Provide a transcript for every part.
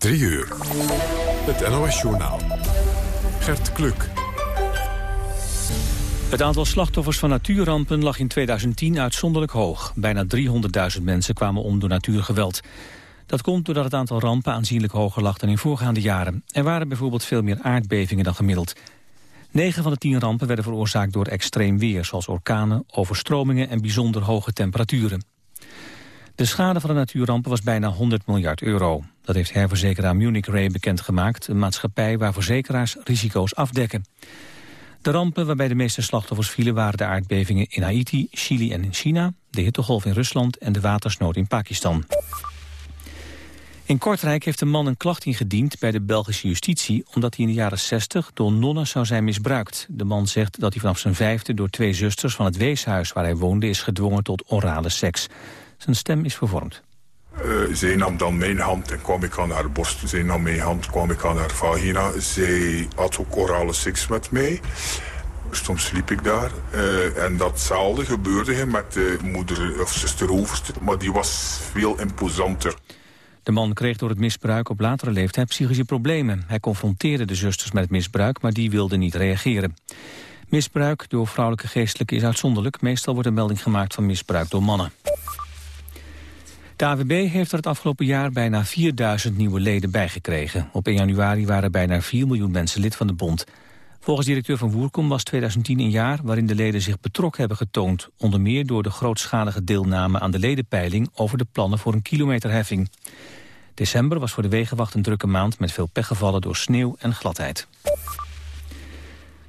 3 uur. Het NOS-journaal. Gert Kluk. Het aantal slachtoffers van natuurrampen lag in 2010 uitzonderlijk hoog. Bijna 300.000 mensen kwamen om door natuurgeweld. Dat komt doordat het aantal rampen aanzienlijk hoger lag dan in voorgaande jaren. Er waren bijvoorbeeld veel meer aardbevingen dan gemiddeld. 9 van de 10 rampen werden veroorzaakt door extreem weer... zoals orkanen, overstromingen en bijzonder hoge temperaturen. De schade van de natuurrampen was bijna 100 miljard euro. Dat heeft herverzekeraar Munich Re bekendgemaakt... een maatschappij waar verzekeraars risico's afdekken. De rampen waarbij de meeste slachtoffers vielen... waren de aardbevingen in Haiti, Chili en in China... de hittegolf in Rusland en de watersnood in Pakistan. In Kortrijk heeft een man een klacht ingediend bij de Belgische justitie... omdat hij in de jaren 60 door nonnen zou zijn misbruikt. De man zegt dat hij vanaf zijn vijfde door twee zusters van het weeshuis... waar hij woonde is gedwongen tot orale seks. Zijn stem is vervormd. Uh, zij nam dan mijn hand en kwam ik aan haar borst. Zij nam mijn hand, kwam ik aan haar vagina. Zij had ook orale seks met mij. Soms sliep ik daar. Uh, en datzelfde gebeurde met de moeder of zuster overste. Maar die was veel imposanter. De man kreeg door het misbruik op latere leeftijd psychische problemen. Hij confronteerde de zusters met het misbruik, maar die wilden niet reageren. Misbruik door vrouwelijke geestelijke is uitzonderlijk. Meestal wordt een melding gemaakt van misbruik door mannen. De AWB heeft er het afgelopen jaar bijna 4000 nieuwe leden bijgekregen. Op 1 januari waren bijna 4 miljoen mensen lid van de bond. Volgens directeur van Woerkom was 2010 een jaar waarin de leden zich betrokken hebben getoond. Onder meer door de grootschalige deelname aan de ledenpeiling over de plannen voor een kilometerheffing. December was voor de Wegenwacht een drukke maand met veel pechgevallen door sneeuw en gladheid.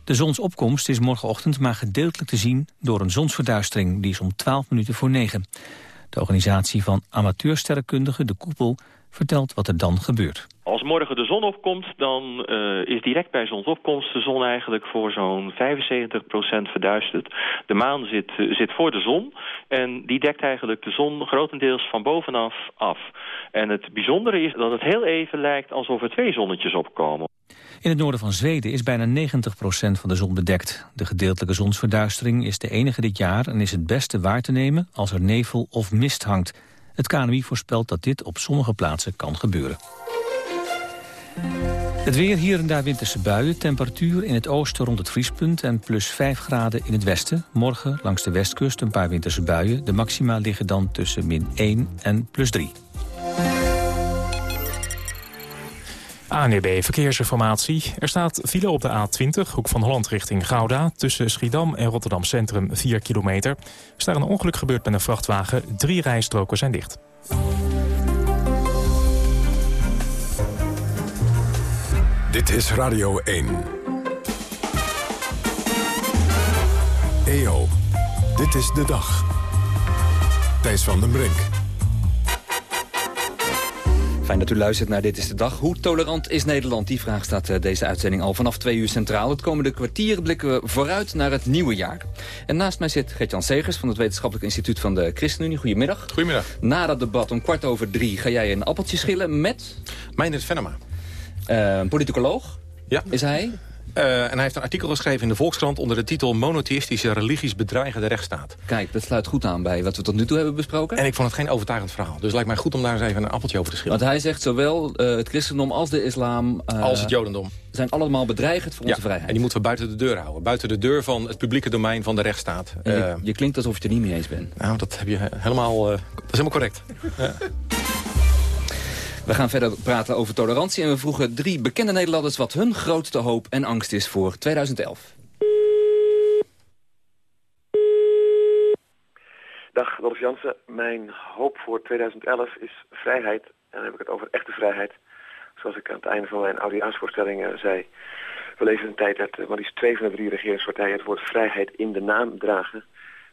De zonsopkomst is morgenochtend maar gedeeltelijk te zien door een zonsverduistering. Die is om 12 minuten voor 9. De organisatie van amateursterrenkundigen, de Koepel, vertelt wat er dan gebeurt. Als morgen de zon opkomt, dan uh, is direct bij zonsopkomst de zon eigenlijk voor zo'n 75% verduisterd. De maan zit, uh, zit voor de zon en die dekt eigenlijk de zon grotendeels van bovenaf af. En het bijzondere is dat het heel even lijkt alsof er twee zonnetjes opkomen. In het noorden van Zweden is bijna 90% van de zon bedekt. De gedeeltelijke zonsverduistering is de enige dit jaar en is het beste waar te nemen als er nevel of mist hangt. Het KNMI voorspelt dat dit op sommige plaatsen kan gebeuren. Het weer hier en daar winterse buien. Temperatuur in het oosten rond het vriespunt en plus 5 graden in het westen. Morgen langs de westkust een paar winterse buien. De maxima liggen dan tussen min 1 en plus 3. ANEB Verkeersinformatie. Er staat file op de A20, hoek van Holland richting Gouda... tussen Schiedam en Rotterdam Centrum 4 kilometer. Er is daar een ongeluk gebeurd met een vrachtwagen. Drie rijstroken zijn dicht. Dit is Radio 1. EO, dit is de dag. Thijs van den Brink. Fijn dat u luistert naar Dit is de Dag. Hoe tolerant is Nederland? Die vraag staat uh, deze uitzending al vanaf twee uur centraal. Het komende kwartier blikken we vooruit naar het nieuwe jaar. En naast mij zit Gert-Jan Segers van het Wetenschappelijk Instituut van de ChristenUnie. Goedemiddag. Goedemiddag. Na dat debat om kwart over drie ga jij een appeltje schillen met... Meindert Venema. Uh, politicoloog ja. is hij. Uh, en hij heeft een artikel geschreven in de Volkskrant... onder de titel Monotheïstische religies bedreigen de rechtsstaat. Kijk, dat sluit goed aan bij wat we tot nu toe hebben besproken. En ik vond het geen overtuigend verhaal. Dus het lijkt mij goed om daar eens even een appeltje over te schillen. Want hij zegt zowel uh, het christendom als de islam... Uh, als het jodendom. zijn allemaal bedreigend voor ja, onze vrijheid. en die moeten we buiten de deur houden. Buiten de deur van het publieke domein van de rechtsstaat. Je, je, klinkt alsof je het er niet mee eens bent. Nou, dat, heb je helemaal, dat is helemaal correct. ja. We gaan verder praten over tolerantie en we vroegen drie bekende Nederlanders wat hun grootste hoop en angst is voor 2011. Dag, Dolf Jansen. Mijn hoop voor 2011 is vrijheid. En dan heb ik het over echte vrijheid. Zoals ik aan het einde van mijn oudejaarsvoorstelling zei. We leven een tijd dat maar liefst twee van de drie regeringspartijen het woord vrijheid in de naam dragen.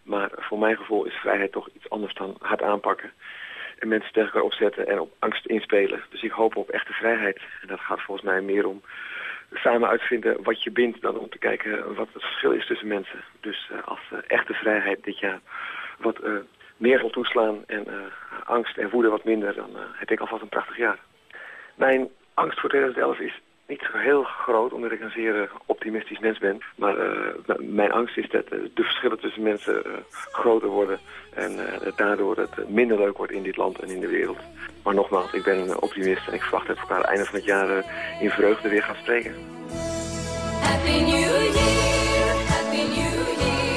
Maar voor mijn gevoel is vrijheid toch iets anders dan hard aanpakken en mensen tegen elkaar opzetten en op angst inspelen. Dus ik hoop op echte vrijheid. En dat gaat volgens mij meer om samen uitvinden wat je bindt... dan om te kijken wat het verschil is tussen mensen. Dus uh, als uh, echte vrijheid dit jaar wat uh, meer zal toeslaan... en angst en woede wat minder, dan heb ik alvast een prachtig jaar. Mijn angst voor 2011 is niet zo heel groot, omdat ik een zeer optimistisch mens ben. Maar mijn angst is dat de verschillen tussen mensen groter worden... en daardoor het minder leuk wordt in dit land en in de wereld. Maar nogmaals, ik ben een optimist en ik verwacht dat we elkaar aan het einde van het jaar in vreugde weer gaan spreken. Happy New Year, Happy New Year.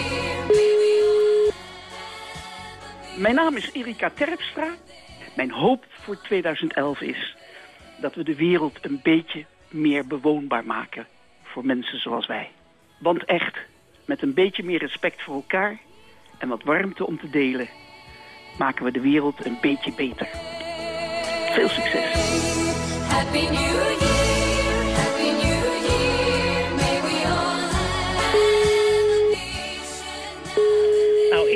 Mijn naam is Erika Terpstra. Mijn hoop voor 2011 is dat we de wereld een beetje meer bewoonbaar maken voor mensen zoals wij. Want echt, met een beetje meer respect voor elkaar en wat warmte om te delen, maken we de wereld een beetje beter. Veel succes. Happy New Year.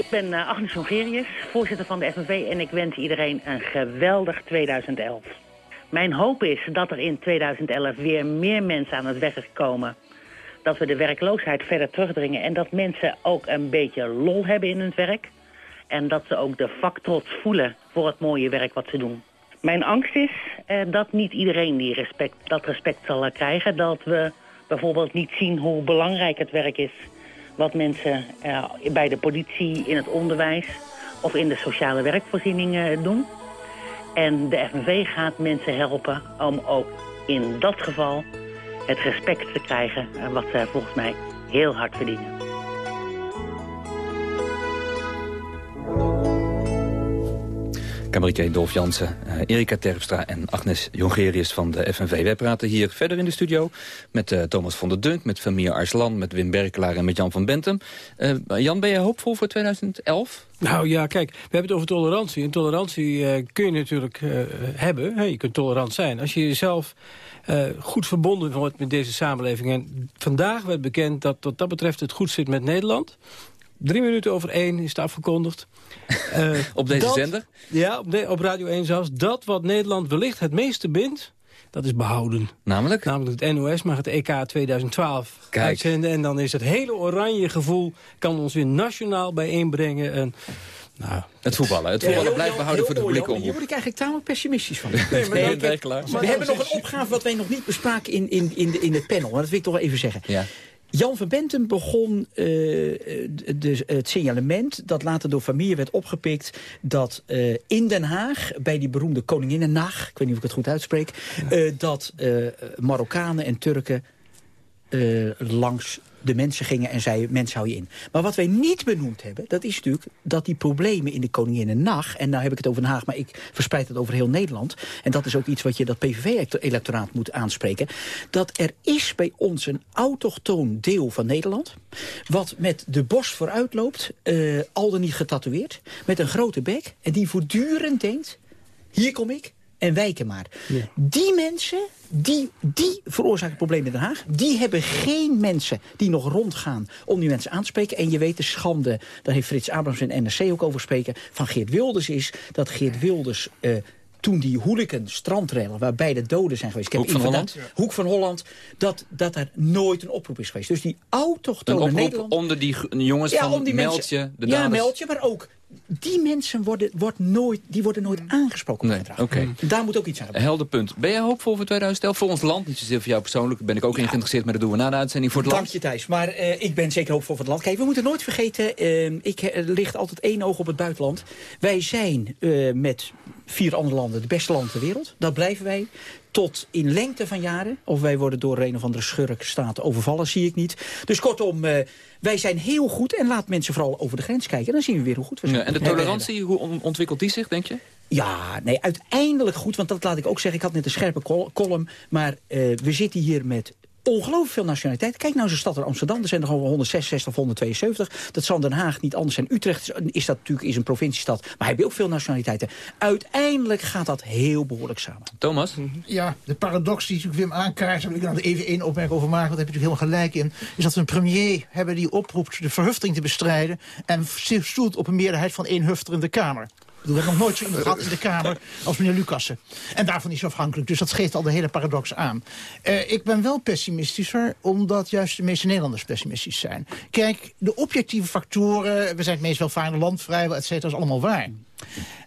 Ik ben uh, Agnes Jongerius, voorzitter van de FNV en ik wens iedereen een geweldig 2011. Mijn hoop is dat er in 2011 weer meer mensen aan het werk komen. Dat we de werkloosheid verder terugdringen en dat mensen ook een beetje lol hebben in hun werk. En dat ze ook de vaktrots voelen voor het mooie werk wat ze doen. Mijn angst is uh, dat niet iedereen die respect, dat respect zal krijgen. Dat we bijvoorbeeld niet zien hoe belangrijk het werk is wat mensen uh, bij de politie, in het onderwijs of in de sociale werkvoorzieningen doen. En de FNV gaat mensen helpen om ook in dat geval het respect te krijgen... Eh, wat zij volgens mij heel hard verdienen. Cabaretier Dolf Jansen, uh, Erika Terpstra en Agnes Jongerius van de FNV. Wij praten hier verder in de studio met uh, Thomas van der Dunk, met Famir Arslan, met Wim Berkelaar en met Jan van Bentem. Uh, Jan, ben je hoopvol voor 2011? Nou ja, kijk, we hebben het over tolerantie. En tolerantie kun je natuurlijk hebben. je kunt tolerant zijn. Als je jezelf goed verbonden wordt met deze samenleving. En vandaag werd bekend dat wat dat betreft het goed zit met Nederland. Drie minuten over één is het afgekondigd. Uh, op deze zender? Ja, op, op Radio 1 zelfs. Dat wat Nederland wellicht het meeste bindt, dat is behouden. Namelijk? Namelijk het NOS mag het EK 2012 Kijk. uitzenden. En dan is het hele oranje gevoel... kan ons weer nationaal bijeenbrengen. En, nou, het voetballen. Het voetballen blijft behouden voor de publieke omroep. Hier word ik eigenlijk tamelijk pessimistisch van. Nee, maar, nee, we hebben nog een opgave wat wij nog niet bespraken in, in, in, de, in het panel. Dat wil ik toch wel even zeggen. Ja. Jan van Bentum begon uh, de, het signalement dat later door familie werd opgepikt... dat uh, in Den Haag, bij die beroemde Koninginnennacht... ik weet niet of ik het goed uitspreek... Uh, dat Marokkanen en Turken langs de mensen gingen en zeiden, mensen hou je in. Maar wat wij niet benoemd hebben, dat is natuurlijk dat die problemen in de Koninginnennacht... en nou heb ik het over Den Haag, maar ik verspreid het over heel Nederland... en dat is ook iets wat je dat PVV-electoraat moet aanspreken... dat er is bij ons een autochtoon deel van Nederland... wat met de bos vooruit loopt, uh, al dan niet getatoeëerd... met een grote bek en die voortdurend denkt... hier kom ik, en wijken maar. Die mensen, die, die veroorzaken problemen in Den Haag. Die hebben geen mensen die nog rondgaan om die mensen aan te spreken. En je weet de schande, daar heeft Frits Abrams en NRC ook over spreken... van Geert Wilders is dat Geert Wilders... Uh, toen die hooligan strandrellen, waarbij de doden zijn geweest. Ik Hoek van Holland? Hoek van Holland, dat, dat er nooit een oproep is geweest. Dus die autochtone Nederland... onder die jongens ja, van die Meldje, de daders. Ja, Meldje, maar ook die mensen worden, wordt nooit, die worden nooit aangesproken op het okay. Daar moet ook iets aan gebeuren. Helder punt. Ben jij hoopvol voor 2011? Voor ons land, niet zozeer voor jou persoonlijk. Ben ik ook ja. in geïnteresseerd, maar dat doen we na de uitzending voor het land. Dank je Thijs. Maar uh, ik ben zeker hoopvol voor het land. Kijk, we moeten nooit vergeten, uh, ik, er ligt altijd één oog op het buitenland. Wij zijn uh, met vier andere landen de beste land ter wereld. Dat blijven wij tot in lengte van jaren. Of wij worden door een of andere schurkstaat overvallen, zie ik niet. Dus kortom, uh, wij zijn heel goed. En laat mensen vooral over de grens kijken. En dan zien we weer hoe goed we zijn. Ja, en de tolerantie, hoe ontwikkelt die zich, denk je? Ja, nee, uiteindelijk goed. Want dat laat ik ook zeggen. Ik had net een scherpe column. Maar uh, we zitten hier met ongelooflijk veel nationaliteiten. Kijk nou zo'n stad als Amsterdam, er zijn er gewoon 166 of 172. Dat zal Den Haag niet anders zijn. Utrecht is dat natuurlijk is een provinciestad, maar hij heeft ook veel nationaliteiten. Uiteindelijk gaat dat heel behoorlijk samen. Thomas? Ja, de paradox die Wim aankaart, daar wil ik dan even één opmerking over maken, want daar heb je natuurlijk helemaal gelijk in, is dat we een premier hebben die oproept de verhufting te bestrijden en stoelt op een meerderheid van één hufter in Kamer. We hebben nog nooit zo iemand gehad in de Kamer als meneer Lucassen. En daarvan is afhankelijk. Dus dat geeft al de hele paradox aan. Uh, ik ben wel pessimistischer, omdat juist de meeste Nederlanders pessimistisch zijn. Kijk, de objectieve factoren, we zijn het meest welvarende land, vrijwel, et cetera, is allemaal waar.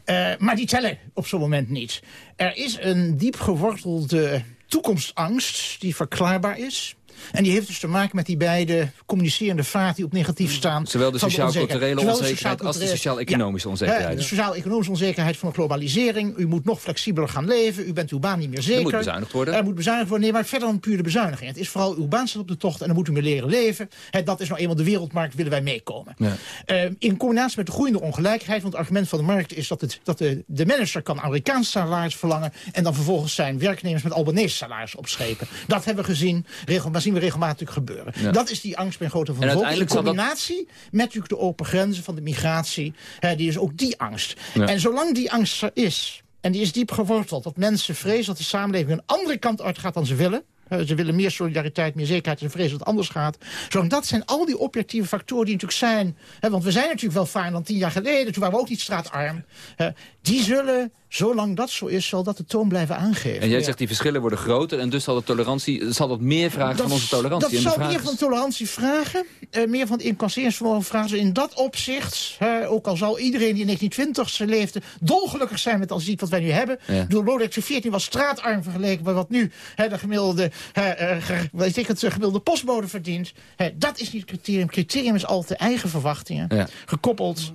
Uh, maar die tellen op zo'n moment niet. Er is een diep gewortelde toekomstangst die verklaarbaar is. En die heeft dus te maken met die beide communicerende vaten die op negatief staan. Zowel de sociaal-culturele onzekerheid als de sociaal-economische onzekerheid. de sociaal-economische onzekerheid van de globalisering. U moet nog flexibeler gaan leven. U bent uw baan niet meer zeker. Er moet bezuinigd worden. Er moet bezuinigd worden. Nee, maar verder dan puur de bezuiniging. Het is vooral uw baan staat op de tocht en dan moet u meer leren leven. dat is nou eenmaal de wereldmarkt, willen wij meekomen. Ja. Uh, in combinatie met de groeiende ongelijkheid. Want het argument van de markt is dat, het, dat de, de manager kan Amerikaans salaris verlangen. En dan vervolgens zijn werknemers met Albanese salaris opschepen. Dat hebben we gezien. Regelmatig zien we regelmatig gebeuren. Dat is die angst bij grote van volk. In combinatie dat... met natuurlijk de open grenzen van de migratie. Hè, die is ook die angst. En zolang die angst er is... en die is diep geworteld... dat mensen vrezen dat de samenleving een andere kant uitgaat dan ze willen... Ze willen meer solidariteit, meer zekerheid en vrezen dat het anders gaat. Zolang dat zijn al die objectieve factoren die natuurlijk zijn... Hè, want we zijn natuurlijk wel fijn dan tien jaar geleden. Toen waren we ook niet straatarm. Hè, die zullen Zolang dat zo is, zal dat de toon blijven aangeven. En jij zegt die verschillen worden groter en dus zal, de tolerantie, zal dat meer vragen van onze tolerantie. Dat zal meer van de tolerantie vragen, eh, meer van het incasseringsvermogen vragen. Dus in dat opzicht, eh, ook al zal iedereen die in 1920 leefde dolgelukkig zijn met als ziet wat wij nu hebben. Ja. Door Lodewijk 14 was straatarm vergeleken met wat nu de gemiddelde, uh, weet ik het, gemiddelde postbode verdient. dat is niet het criterium. Het criterium is altijd eigen verwachtingen, gekoppeld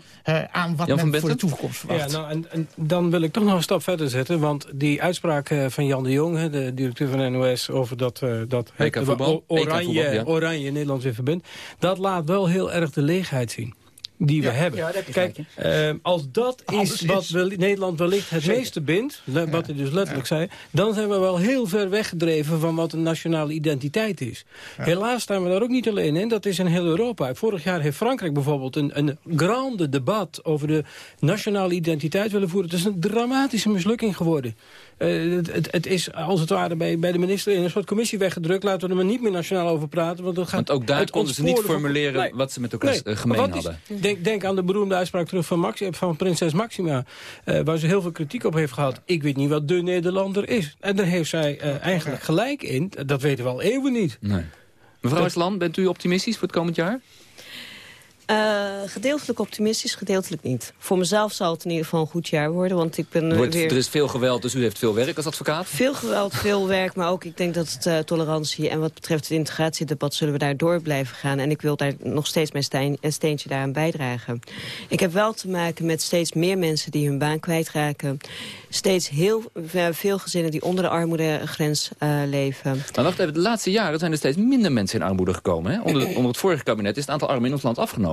aan wat men voor de toekomst verwacht. Ja, nou, en, en dan wil ik toch nog een stap verder zetten. Want die uitspraak eh, van Jan de Jong, de directeur van de NOS... over dat, uh, dat oranje, oranje Nederland weer verbindt... dat laat wel heel erg de leegheid zien die we hebben. Ja, Kijk, uh, als dat is wat Nederland wellicht het meeste bindt... wat hij dus letterlijk zei... dan zijn we wel heel ver weggedreven van wat een nationale identiteit is. Helaas staan we daar ook niet alleen in. Dat is in heel Europa. Vorig jaar heeft Frankrijk bijvoorbeeld een, een grande debat... over de nationale identiteit willen voeren. Het is een dramatische mislukking geworden. Uh, het, het, is als het ware bij, bij de minister in een soort commissie weggedrukt. Laten we er maar niet meer nationaal over praten. Want, dat gaat want ook daar konden ze niet formuleren wat ze met elkaar nee. gemeen hadden. Denk, denk, aan de beroemde uitspraak terug van, Max, van prinses Maxima. Uh, waar ze heel veel kritiek op heeft gehad. Ik weet niet wat de Nederlander is. En daar heeft zij uh, eigenlijk gelijk in. Dat weten we al eeuwen niet. Nee. Mevrouw Island, bent u optimistisch voor het komend jaar? Uh, gedeeltelijk optimistisch, gedeeltelijk niet. Voor mezelf zal het in ieder geval een goed jaar worden. Want ik ben Wordt, weer... Er is veel geweld, dus u heeft veel werk als advocaat? Veel geweld, veel werk. Maar ook ik denk dat het uh, tolerantie en wat betreft het integratiedebat... zullen we daar door blijven gaan. En ik wil daar nog steeds mijn steen, een steentje daaraan bijdragen. Ik heb wel te maken met steeds meer mensen die hun baan kwijtraken. Steeds heel veel gezinnen die onder de armoedegrens leven. Maar wacht even, de laatste jaren zijn er steeds minder mensen in armoede gekomen. Hè? Onder, onder het vorige kabinet is het aantal armen in ons land afgenomen.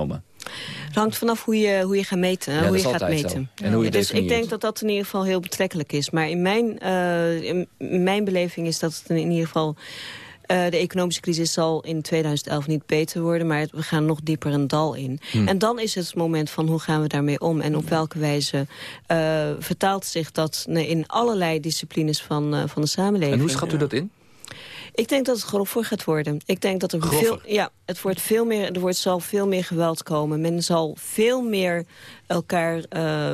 Het hangt vanaf hoe je, hoe je gaat meten. hoe je gaat meten. En hoe je dus ik denk dat dat in ieder geval heel betrekkelijk is. Maar in mijn, uh, in mijn beleving is dat het in ieder geval... Uh, de economische crisis zal in 2011 niet beter worden... maar we gaan nog dieper een dal in. Hmm. En dan is het moment van hoe gaan we daarmee om... en op welke wijze uh, vertaalt zich dat in allerlei disciplines van, van de samenleving. En hoe schat u dat in? Ik denk dat het groffer gaat worden. Ik denk dat er veel, ja, het wordt veel meer, er wordt, zal veel meer geweld komen. Men zal veel meer elkaar uh,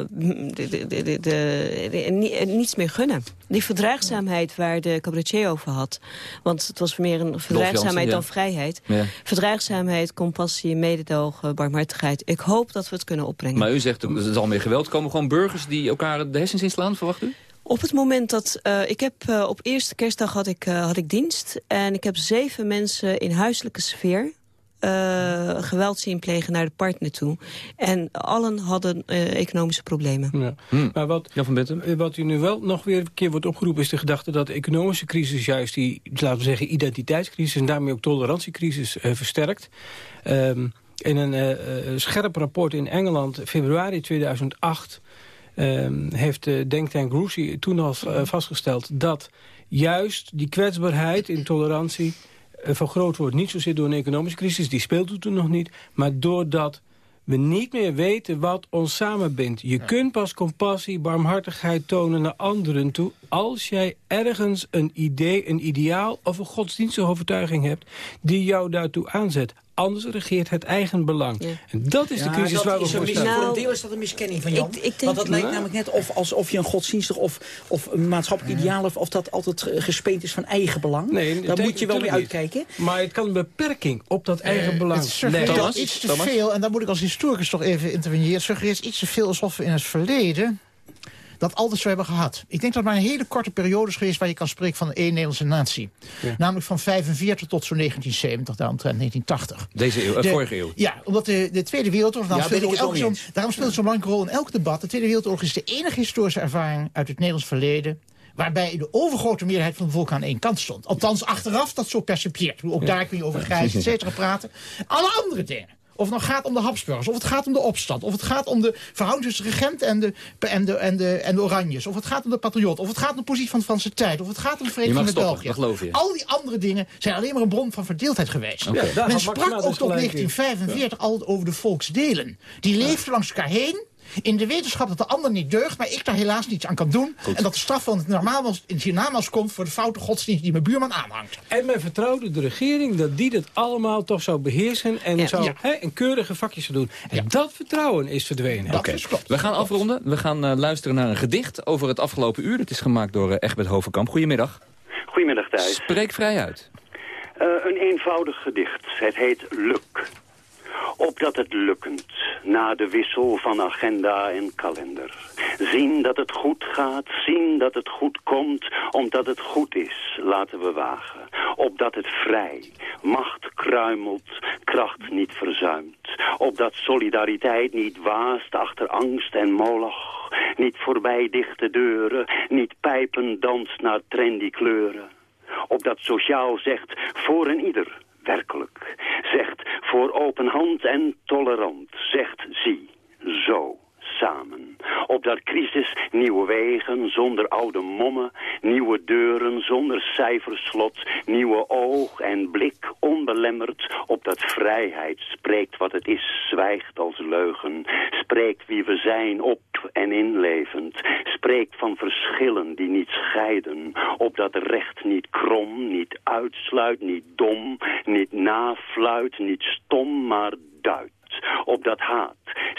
de, de, de, niets meer gunnen. Die verdraagzaamheid waar de cabaretier over had. Want het was meer een verdraagzaamheid dan vrijheid. Ja. Verdraagzaamheid, compassie, mededogen, barmhartigheid. Ik hoop dat we het kunnen opbrengen. Maar u zegt, er zal meer geweld komen. Gewoon burgers die elkaar de hersens inslaan, verwacht u? Op het moment dat... Uh, ik heb uh, op eerste kerstdag had ik, uh, had ik dienst. En ik heb zeven mensen in huiselijke sfeer... geweld zien plegen naar de partner toe. En allen hadden economische problemen. Ja. Hmm. Maar wat, ja, van wat u nu wel nog weer een keer wordt opgeroepen... is de gedachte dat de economische crisis juist die, laten we zeggen, identiteitscrisis... en daarmee ook tolerantiecrisis versterkt. Um, in een scherp rapport in Engeland, februari 2008 Ehm, heeft de denktank Rusi toen al uh, vastgesteld... dat juist die kwetsbaarheid, intolerantie uh, vergroot wordt. Niet zozeer door een economische crisis, die speelt toen nog niet... maar doordat we niet meer weten wat ons samenbindt. Je kunt pas compassie, barmhartigheid tonen naar anderen toe... als jij ergens een idee, een ideaal of een godsdienstige overtuiging hebt... die jou daartoe aanzet. Anders regeert het eigen belang. En dat is de crisis waar we voor staan. voor een deel is dat een miskenning van Jan. Ik, ik Want dat lijkt namelijk net of, alsof je een godsdienstig of, of een maatschappelijk ideaal... of, of dat altijd gespeend is van eigen belang. Nee, Daar moet je wel mee uitkijken. Maar het kan een beperking op dat eigen uh, belang. Het nee. iets te veel, en daar moet ik als historicus toch even interveneren. Het suggereert iets te veel alsof we in het verleden dat altijd zo hebben gehad. Ik denk dat maar een hele korte periode is geweest... waar je kan spreken van één Nederlandse natie. Namelijk van 45 tot zo'n 1970, daaromtrent 1980. Deze eeuw, de, vorige eeuw. Ja, omdat de, de Tweede Wereldoorlog... Ja, speelt elke zo, daarom speelt het zo'n belangrijke rol in elk debat. De Tweede Wereldoorlog is de enige historische ervaring uit het Nederlands verleden waarbij de overgrote meerderheid van de volk aan één kant stond. Althans, achteraf dat zo percipieert. Ook daar kun je over grijs, et cetera, praten. Alle andere dingen. Of het nou gaat om de Habsburgers, of het gaat om de opstand... of het gaat om de verhouding tussen de regent en de, en, de, en, de, en de Oranjes... of het gaat om de patriot, of het gaat om de positie van de Franse tijd... of het gaat om de vereniging met België. Al die andere dingen zijn alleen maar een bron van verdeeldheid geweest. Men sprak ook tot 1945 al over de volksdelen. Die leefden langs elkaar heen... In de wetenschap dat de ander niet deugt, maar ik daar helaas niets aan kan doen. En dat de straf van het normaal in hiernamaals komt voor de foute godsdienst die mijn buurman aanhangt. En men vertrouwde de regering dat die dat allemaal toch zou beheersen en zou ja. een keurige vakjes zou doen. En dat vertrouwen is verdwenen. Dat is klopt. We gaan afronden. We gaan uh, luisteren naar een gedicht over het afgelopen uur. Het is gemaakt door uh, Egbert Hovenkamp. Goedemiddag. Goedemiddag Thijs. Spreek vrij uit. Uh, een eenvoudig gedicht. Het heet Luk opdat het lukkend, na de wissel van agenda en kalender. Zien dat het goed gaat, zien dat het goed komt, omdat het goed is, laten we wagen. Opdat het vrij, macht kruimelt, kracht niet verzuimt. Opdat solidariteit niet waast achter angst en moloch. Niet voorbij dichte deuren, niet pijpen danst naar trendy kleuren. Opdat sociaal zegt voor een ieder Zegt voor open hand en tolerant. Zegt zie, zo samen. Op dat crisis nieuwe wegen zonder oude mommen, nieuwe deuren zonder cijferslot, nieuwe oog en blik onbelemmerd, op dat vrijheid spreekt wat het is, zwijgt als leugen, spreekt wie we zijn op en inlevend, spreekt van verschillen die niet scheiden, op dat recht niet krom, niet uitsluit, niet dom, niet nafluit, niet stom, maar duidt op dat haat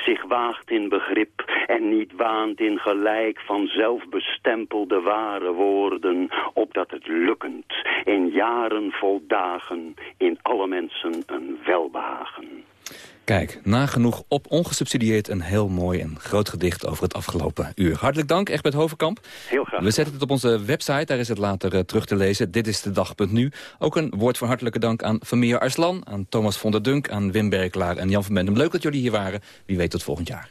zich waagt in begrip en niet waant in gelijk van zelfbestempelde ware woorden, opdat het lukkend in jaren vol dagen in alle mensen een welbehagen. Kijk, nagenoeg op ongesubsidieerd een heel mooi en groot gedicht over het afgelopen uur. Hartelijk dank, Egbert Hovenkamp. Heel graag. We zetten het op onze website, daar is het later uh, terug te lezen. Dit is de dag.nu. Ook een woord van hartelijke dank aan Vermeer Arslan, aan Thomas von der Dunk, aan Wim Berklaar en Jan van Bendem. Leuk dat jullie hier waren. Wie weet tot volgend jaar.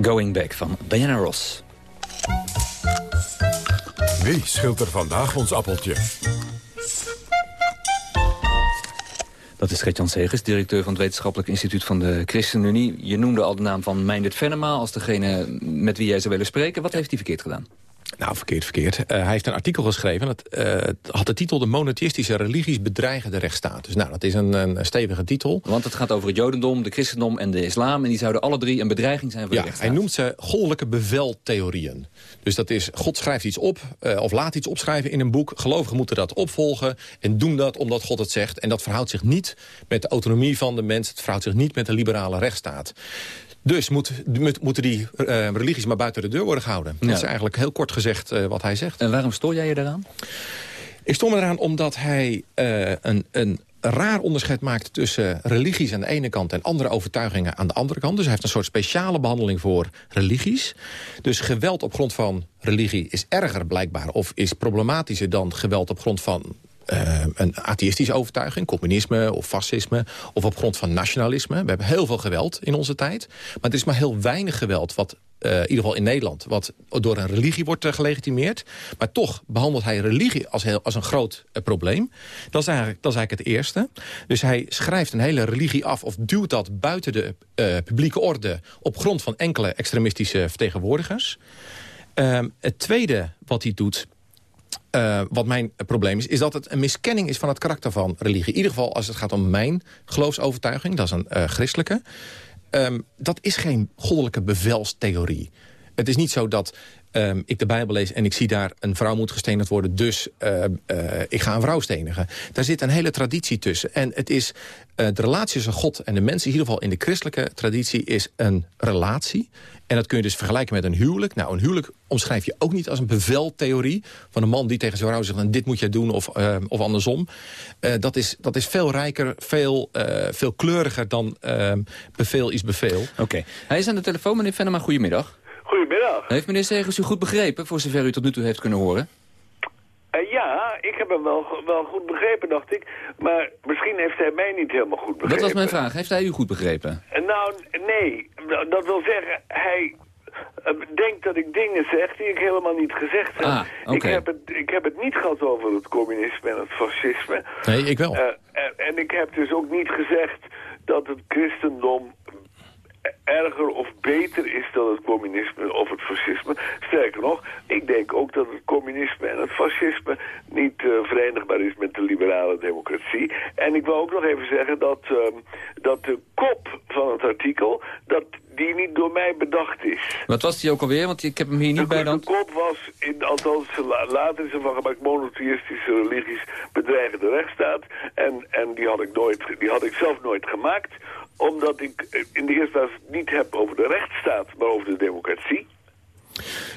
Going Back van Diana Ross. Wie schildert er vandaag ons appeltje? Dat is Gert-Jan Segers, directeur van het Wetenschappelijk Instituut van de ChristenUnie. Je noemde al de naam van Meindert Venema als degene met wie jij zou willen spreken. Wat heeft hij verkeerd gedaan? Nou, verkeerd, verkeerd. Uh, hij heeft een artikel geschreven. Dat uh, had de titel De monotheïstische religies bedreigen de rechtsstaat. Dus nou, dat is een, een, stevige titel. Want het gaat over het jodendom, de christendom en de islam. En die zouden alle drie een bedreiging zijn voor ja, de rechtsstaat. hij noemt ze goddelijke beveltheorieën. Dus dat is, God schrijft iets op, uh, of laat iets opschrijven in een boek. Gelovigen moeten dat opvolgen en doen dat omdat God het zegt. En dat verhoudt zich niet met de autonomie van de mens. Het verhoudt zich niet met de liberale rechtsstaat. Dus moet, moeten die uh, religies maar buiten de deur worden gehouden. Dat is eigenlijk heel kort gezegd uh, wat hij zegt. En waarom stoor jij je daaraan? Ik stoor me eraan omdat hij uh, een, een raar onderscheid maakt tussen religies aan de ene kant... en andere overtuigingen aan de andere kant. Dus hij heeft een soort speciale behandeling voor religies. Dus geweld op grond van religie is erger blijkbaar... of is problematischer dan geweld op grond van uh, een atheïstische overtuiging, communisme of fascisme... of op grond van nationalisme. We hebben heel veel geweld in onze tijd. Maar er is maar heel weinig geweld, wat, uh, in ieder geval in Nederland... wat door een religie wordt uh, gelegitimeerd. Maar toch behandelt hij religie als, als een groot probleem. Dat is, eigenlijk, dat is eigenlijk het eerste. Dus hij schrijft een hele religie af... of duwt dat buiten de publieke orde... op grond van enkele extremistische vertegenwoordigers. Ehm, het tweede wat hij doet uh, wat mijn probleem is, is dat het een miskenning is van het karakter van religie. In ieder geval als het gaat om mijn geloofsovertuiging, dat is een uh, christelijke. Um, dat is geen goddelijke bevelstheorie. Het is niet zo dat um, ik de Bijbel lees en ik zie daar een vrouw moet gestenigd worden... dus uh, ik ga een vrouw stenigen. Daar zit een hele traditie tussen. En het is de relatie tussen God en de mensen... in ieder geval in de christelijke traditie is een relatie. En dat kun je dus vergelijken met een huwelijk. Nou, een huwelijk omschrijf je ook niet als een beveltheorie... van een man die tegen zijn vrouw zegt, dit moet je doen of, uh, of andersom. Uh, dat, is, dat is veel rijker, veel, veel kleuriger dan bevel is bevel. Oké. Hij is aan de telefoon, meneer Venema. Goedemiddag. Goedemiddag. Heeft meneer Segers u goed begrepen, voor zover u tot nu toe heeft kunnen horen? Uh, ja, ik heb hem wel, wel goed begrepen, dacht ik. Maar misschien heeft hij mij niet helemaal goed begrepen. Dat was mijn vraag. Heeft hij u goed begrepen? Uh, nou, nee. Dat wil zeggen, hij uh, denkt dat ik dingen zeg die ik helemaal niet gezegd heb. Ah, okay. ik, heb het, ik heb het niet gehad over het communisme en het fascisme. Nee, ik wel. en ik heb dus ook niet gezegd dat het christendom erger of beter is dan het communisme of het fascisme. Sterker nog, ik denk ook dat het communisme en het fascisme niet uh, verenigbaar is met de liberale democratie. En ik wil ook nog even zeggen dat, uh, dat de kop van het artikel, dat die niet door mij bedacht is. Wat was die ook alweer? Want ik heb hem hier niet de, bij dan. De kop was, in, althans later is er van gemaakt, monotheïstische religies bedreigen de rechtsstaat. En, en die, had ik nooit, die had ik zelf nooit gemaakt omdat ik in de eerste plaats niet heb over de rechtsstaat, maar over de democratie.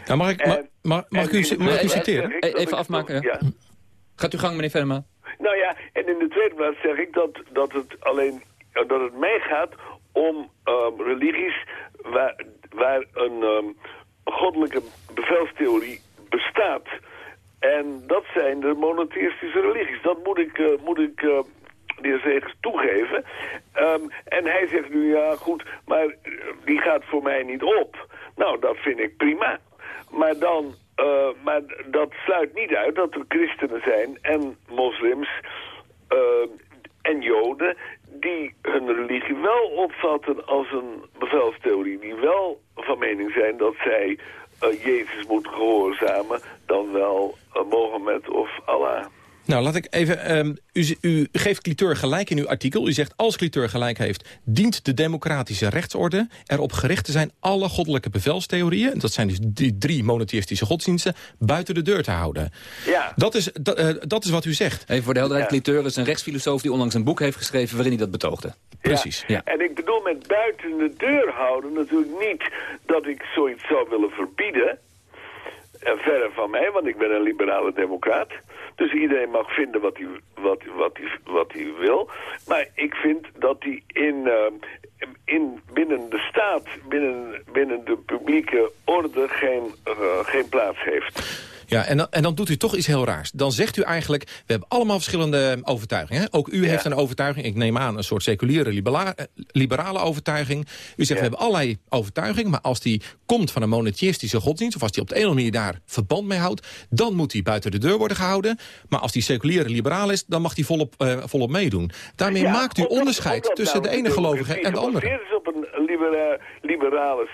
Ja, mag ik, en, mag, mag ik u, mag ik u citeren? Ik, even afmaken. Ja. Gaat u gang, meneer Venema. Nou ja, en in de tweede plaats zeg ik dat, dat het alleen dat het mij gaat om um, religies waar, waar een um, goddelijke bevelstheorie bestaat. En dat zijn de monotheïstische religies. Dat moet ik, uh, moet ik uh, heer Zegers toegeven. Um, en hij zegt nu, ja goed, maar die gaat voor mij niet op. Nou, dat vind ik prima. Maar dan, uh, maar dat sluit niet uit dat er christenen zijn en moslims uh, en joden die hun religie wel opvatten als een bevelstheorie. Die wel van mening zijn dat zij Jezus moeten gehoorzamen dan wel Mohammed of Allah. Nou, laat ik even... Um, u, u, geeft Cliteur gelijk in uw artikel. U zegt, als Cliteur gelijk heeft... dient de democratische rechtsorde erop gericht te zijn... alle goddelijke bevelstheorieën... dat zijn dus die drie monotheïstische godsdiensten... buiten de deur te houden. Ja. Dat is, dat, uh, dat is wat u zegt. Even voor de helderheid, ja. Cliteur is een rechtsfilosoof... die onlangs een boek heeft geschreven waarin hij dat betoogde. Precies. Ja. ja. En ik bedoel met buiten de deur houden natuurlijk niet... dat ik zoiets zou willen verbieden... En verre van mij, want ik ben een liberale democraat. Dus iedereen mag vinden wat hij, wat, wat hij, wat hij wil. Maar ik vind dat hij in, uh, in, binnen de staat, binnen, binnen de publieke orde geen, uh, geen plaats heeft. Ja, en dan, en dan doet u toch iets heel raars. Dan zegt u eigenlijk, we hebben allemaal verschillende overtuigingen. Hè? Ook u heeft een overtuiging, ik neem aan een soort seculiere liberale overtuiging. U zegt, we hebben allerlei overtuigingen, maar als die komt van een monotheïstische godsdienst... of als die op de een of andere manier daar verband mee houdt... dan moet die buiten de deur worden gehouden. Maar als die seculiere liberaal is, dan mag die volop, uh, volop meedoen. Daarmee maakt u onderscheid tussen de ene gelovige en de andere. Een liberale,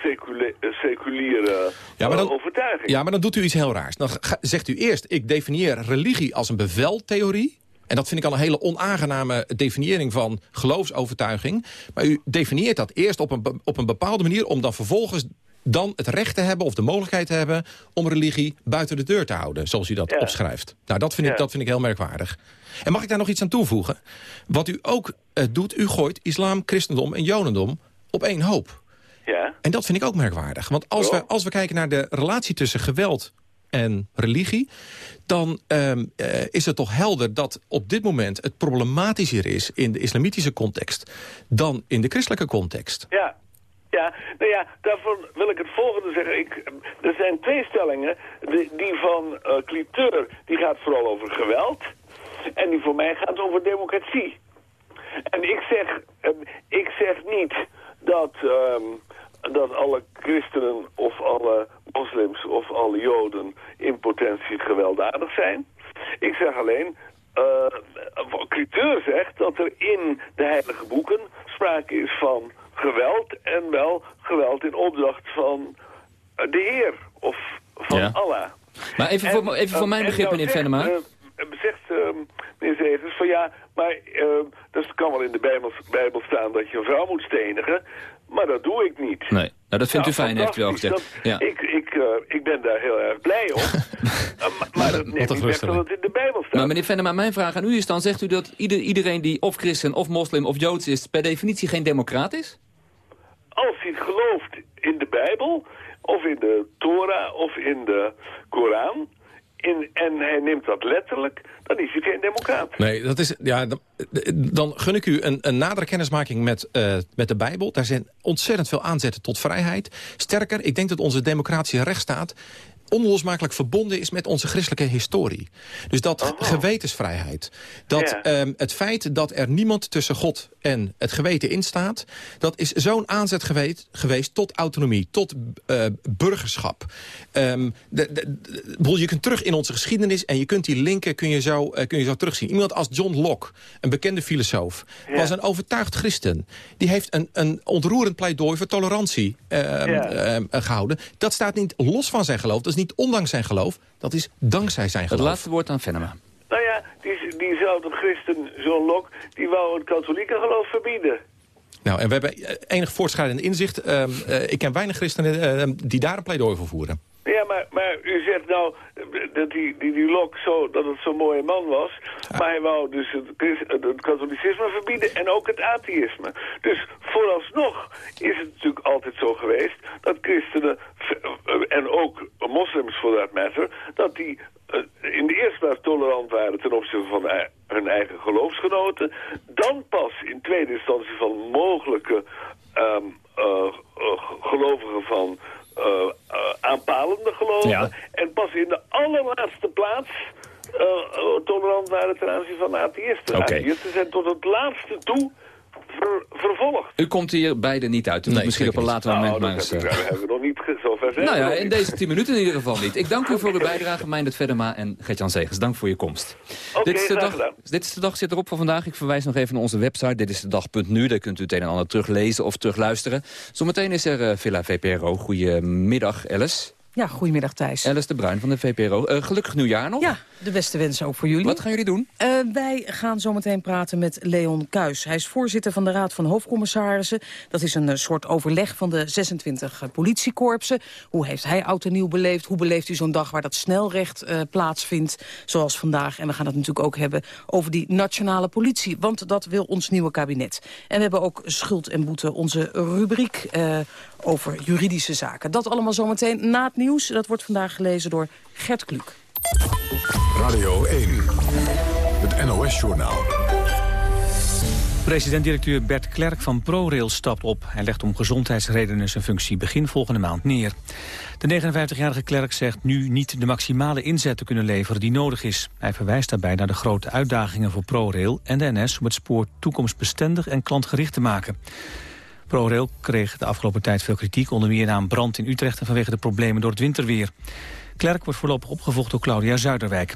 seculiere ja, maar dan, overtuiging. Ja, maar dan doet u iets heel raars. Dan zegt u eerst, ik definieer religie als een beveltheorie. En dat vind ik al een hele onaangename definiëring van geloofsovertuiging. Maar u definieert dat eerst op een, op een bepaalde manier... om dan vervolgens dan het recht te hebben of de mogelijkheid te hebben... om religie buiten de deur te houden, zoals u dat opschrijft. Nou, dat vind, ik, dat vind ik heel merkwaardig. En mag ik daar nog iets aan toevoegen? Wat u ook uh, doet, u gooit islam, christendom en jodendom op één hoop. Ja. En dat vind ik ook merkwaardig. Want als, we, als we kijken naar de relatie tussen geweld en religie... dan um, uh, is het toch helder dat op dit moment het problematischer is... in de islamitische context dan in de christelijke context. Ja, ja, nou ja, daarvan wil ik het volgende zeggen. Ik, er zijn twee stellingen. Die, die van uh, Cliteur, die gaat vooral over geweld. En die voor mij gaat over democratie. En ik zeg, uh, ik zeg niet dat, um, dat alle christenen of alle moslims of alle joden in potentie gewelddadig zijn. Ik zeg alleen, uh, Cliteur zegt dat er in de heilige boeken sprake is van geweld en wel geweld in opdracht van uh, de Heer of van ja. Allah. Maar even voor, even voor uh, mijn begrip, meneer Venema. Uh, zegt ehm, meneer Zegers van ja, maar ehm, dat kan wel in de Bijbel, Bijbel, staan dat je een vrouw moet stenigen. Maar dat doe ik niet. Nee, nou, dat vindt u fijn, heeft u wel gezegd. ja. ik, ik, uh, ik ben daar heel erg blij om. uh, maar dat neemt niet weg dat het in de Bijbel staat. Maar meneer Venema, mijn vraag aan u is dan... zegt u dat ieder, iedereen die of christen of moslim of joods is... per definitie geen democraat is? Als hij gelooft in de Bijbel... of in de Torah of in de Koran in, en hij neemt dat letterlijk, dan is hij geen democraat. Nee, dat is, ja, dan, gun ik u een, een nadere kennismaking met, uh, met de Bijbel. Daar zijn ontzettend veel aanzetten tot vrijheid. Sterker, ik denk dat onze democratische rechtsstaat onlosmakelijk verbonden is met onze christelijke historie. Dus dat oh. gewetensvrijheid. Dat ja. um, het feit dat er niemand tussen God en het geweten instaat... dat is zo'n aanzet geweest, geweest tot autonomie, tot uh, burgerschap. Um, de, de, de, je kunt terug in onze geschiedenis... en je kunt die linken kun je zo, uh, kun je zo terugzien. Iemand als John Locke, een bekende filosoof... Ja. was een overtuigd christen. Die heeft een, een ontroerend pleidooi voor tolerantie ja. gehouden. Dat staat niet los van zijn geloof. Is niet ondanks zijn geloof. Dat is dankzij zijn geloof. Het laatste woord aan Venema. Nou ja, die, diezelfde christen, John Locke, die wou het katholieke geloof verbieden. Nou, en we hebben enig voortschrijdend inzicht. Uh, uh, ik ken weinig christenen uh, die daar een pleidooi voor voeren. Ja, maar, maar u zegt nou dat die, die, die Lok zo, dat het zo'n mooie man was. Ja. Maar hij wou dus het, het, katholicisme verbieden en ook het atheïsme. Dus vooralsnog is het natuurlijk altijd zo geweest dat christenen en ook moslims voor dat matter, dat die in de eerste plaats tolerant waren ten opzichte van hun eigen geloofsgenoten. Dan pas in tweede instantie van mogelijke um, uh, uh, gelovigen van aanpalende geloven. Ja. En pas in de allerlaatste plaats uh, tolerant waren ten aanzien van atheïsten. Okay. Atheïsten zijn tot het laatste toe ver, vervolgd. U komt hier beide niet uit. nee, misschien op een later moment. Nou, maar dat hebben we nog niet zover zijn. Nou ja, in deze tien minuten in ieder geval niet. Ik dank u voor uw bijdrage, Meindert Verdema en Gertjan Zegers. Dank voor je komst. Okay, dit, is de dag, dit is de dag zit erop voor vandaag. Ik verwijs nog even naar onze website. Dit is de dag.nu. Daar kunt u het een en ander teruglezen of terugluisteren. Zometeen is er uh, Villa VPRO. Goedemiddag, Alice. Ja, goedemiddag Thijs. Alice de Bruin van de VPRO. Uh, gelukkig nieuwjaar nog. Ja, de beste wensen ook voor jullie. Wat gaan jullie doen? Uh, wij gaan zometeen praten met Leon Kuis. Hij is voorzitter van de Raad van Hoofdcommissarissen. Dat is een uh, soort overleg van de 26 politiekorpsen. Hoe heeft hij oud en nieuw beleefd? Hoe beleeft u zo'n dag waar dat snelrecht plaatsvindt? Zoals vandaag. En we gaan het natuurlijk ook hebben over die nationale politie. Want dat wil ons nieuwe kabinet. En we hebben ook schuld en boete, onze rubriek over juridische zaken. Dat allemaal zometeen na het nieuws. Dat wordt vandaag gelezen door Gert Kluk. Radio 1, het NOS-journaal. President-directeur Bert Klerk van ProRail stapt op. Hij legt om gezondheidsredenen zijn functie begin volgende maand neer. De 59-jarige Klerk zegt nu niet de maximale inzet te kunnen leveren die nodig is. Hij verwijst daarbij naar de grote uitdagingen voor ProRail en de NS... om het spoor toekomstbestendig en klantgericht te maken. ProRail kreeg de afgelopen tijd veel kritiek... onder meer na een brand in Utrecht en vanwege de problemen door het winterweer. Klerk wordt voorlopig opgevolgd door Claudia Zuiderwijk.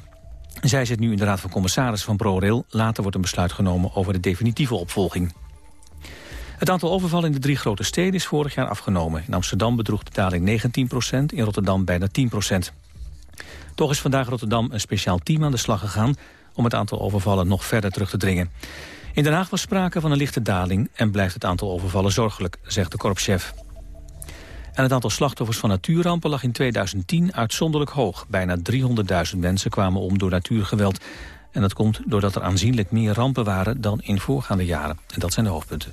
Zij zit nu in de Raad van Commissarissen van ProRail. Later wordt een besluit genomen over de definitieve opvolging. Het aantal overvallen in de drie grote steden is vorig jaar afgenomen. In Amsterdam bedroeg de daling 19% in Rotterdam bijna 10% Toch is vandaag Rotterdam een speciaal team aan de slag gegaan... om het aantal overvallen nog verder terug te dringen. In Den Haag was sprake van een lichte daling... en blijft het aantal overvallen zorgelijk, zegt de korpschef. En het aantal slachtoffers van natuurrampen lag in 2010 uitzonderlijk hoog. Bijna 300.000 mensen kwamen om door natuurgeweld. En dat komt doordat er aanzienlijk meer rampen waren dan in voorgaande jaren. En dat zijn de hoofdpunten.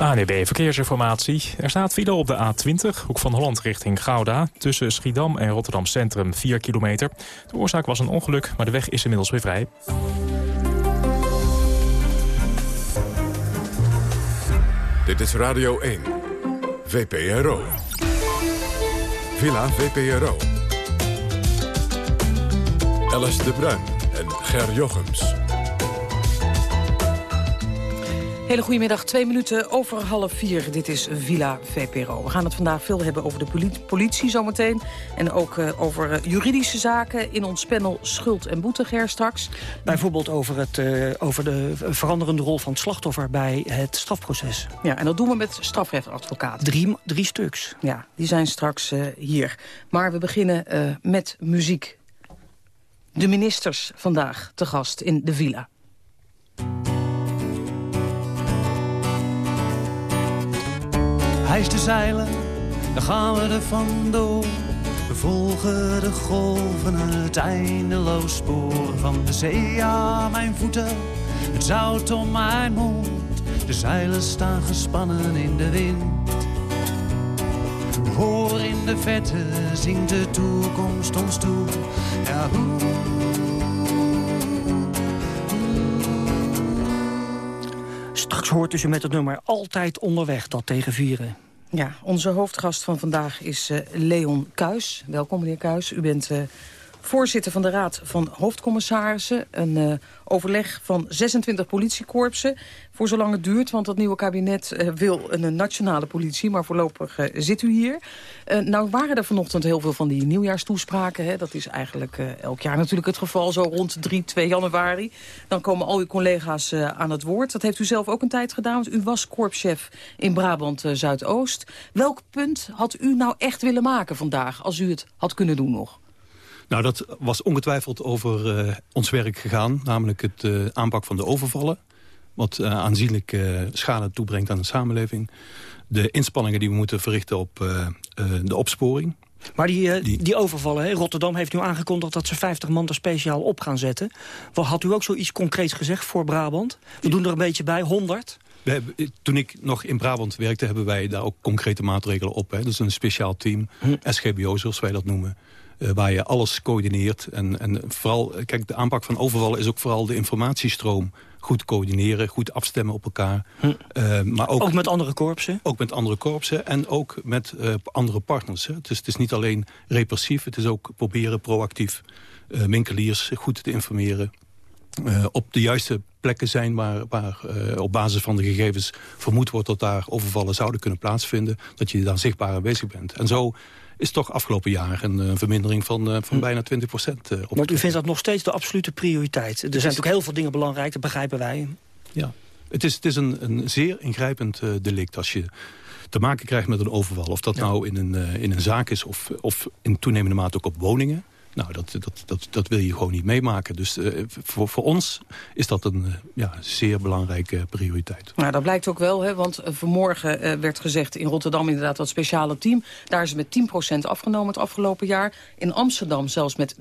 ANB Verkeersinformatie. Er staat file op de A20, hoek van Holland richting Gouda... tussen Schiedam en Rotterdam Centrum, 4 kilometer. De oorzaak was een ongeluk, maar de weg is inmiddels weer vrij. Dit is Radio 1. VPRO. Villa VPRO. Alice de Bruin en Ger Jochems. Hele goedemiddag, twee minuten over half vier. Dit is Villa VPRO. We gaan het vandaag veel hebben over de politie zometeen. En ook uh, over uh, juridische zaken in ons panel Schuld en Boete, straks. Bijvoorbeeld over, het, uh, over de veranderende rol van het slachtoffer bij het strafproces. Ja, en dat doen we met strafrechtadvocaten. Drie, drie stuks. Ja, die zijn straks hier. Maar we beginnen met muziek. De ministers vandaag te gast in de Villa. Hijs de zeilen, dan gaan we er vandoor. We volgen de golven, het eindeloos spoor van de zee aan mijn voeten. Het zout om mijn mond, de zeilen staan gespannen in de wind. Hoor in de vette zingt de toekomst ons toe. Ja, hoe. Straks hoort u ze met het nummer Altijd Onderweg, dat tegen vieren. Ja, onze hoofdgast van vandaag is uh, Leon Kuis. Welkom, meneer Kuis. U bent uh, voorzitter van de Raad van Hoofdcommissarissen. Een uh, overleg van 26 politiekorpsen. Voor zolang het duurt, want dat nieuwe kabinet uh, wil een nationale politie. Maar voorlopig uh, zit u hier. nou waren er vanochtend heel veel van die nieuwjaarstoespraken. Hè. Dat is eigenlijk elk jaar natuurlijk het geval. Zo rond 3, 2 januari. Dan komen al uw collega's aan het woord. Dat heeft u zelf ook een tijd gedaan. Want u was korpschef in Brabant Zuidoost. Welk punt had u nou echt willen maken vandaag? Als u het had kunnen doen nog? Nou, dat was ongetwijfeld over uh, ons werk gegaan. Namelijk het uh, aanpak van de overvallen. Wat uh, aanzienlijk schade toebrengt aan de samenleving. De inspanningen die we moeten verrichten op de opsporing. Maar die, die... die overvallen, hè? Rotterdam heeft nu aangekondigd dat ze 50 man er speciaal op gaan zetten. Wat, had u ook zoiets concreets gezegd voor Brabant? We doen er een beetje bij, 100? We hebben, toen ik nog in Brabant werkte, hebben wij daar ook concrete maatregelen op. Hè. Dat is een speciaal team, hm. SGBO zoals wij dat noemen. Uh, waar je alles coördineert. En, en vooral, kijk, de aanpak van overvallen is ook vooral de informatiestroom goed coördineren, goed afstemmen op elkaar. Hm. Uh, maar ook, ook, met andere korpsen? Ook met andere korpsen en ook met uh, andere partners. Hè. Dus het is niet alleen repressief, het is ook proberen proactief winkeliers goed te informeren. op de juiste plekken zijn waar, waar op basis van de gegevens vermoed wordt dat daar overvallen zouden kunnen plaatsvinden. Dat je daar zichtbaar aanwezig bent. En zo is toch afgelopen jaar een uh, vermindering van, uh, van hm. bijna 20 procent. Uh, Want u vindt dat nog steeds de absolute prioriteit? Er zijn natuurlijk heel veel dingen belangrijk, dat begrijpen wij. Ja, het is, het is een, een zeer ingrijpend delict als je te maken krijgt met een overval. Of dat nou in een, in een zaak is of, of in toenemende mate ook op woningen. Nou, dat, dat, dat, dat wil je gewoon niet meemaken. Dus uh, voor, voor ons is dat een uh, ja, zeer belangrijke prioriteit. Nou, dat blijkt ook wel, hè, want uh, vanmorgen werd gezegd in Rotterdam inderdaad dat speciale team. Daar is met 10% afgenomen het afgelopen jaar. In Amsterdam zelfs met 19%.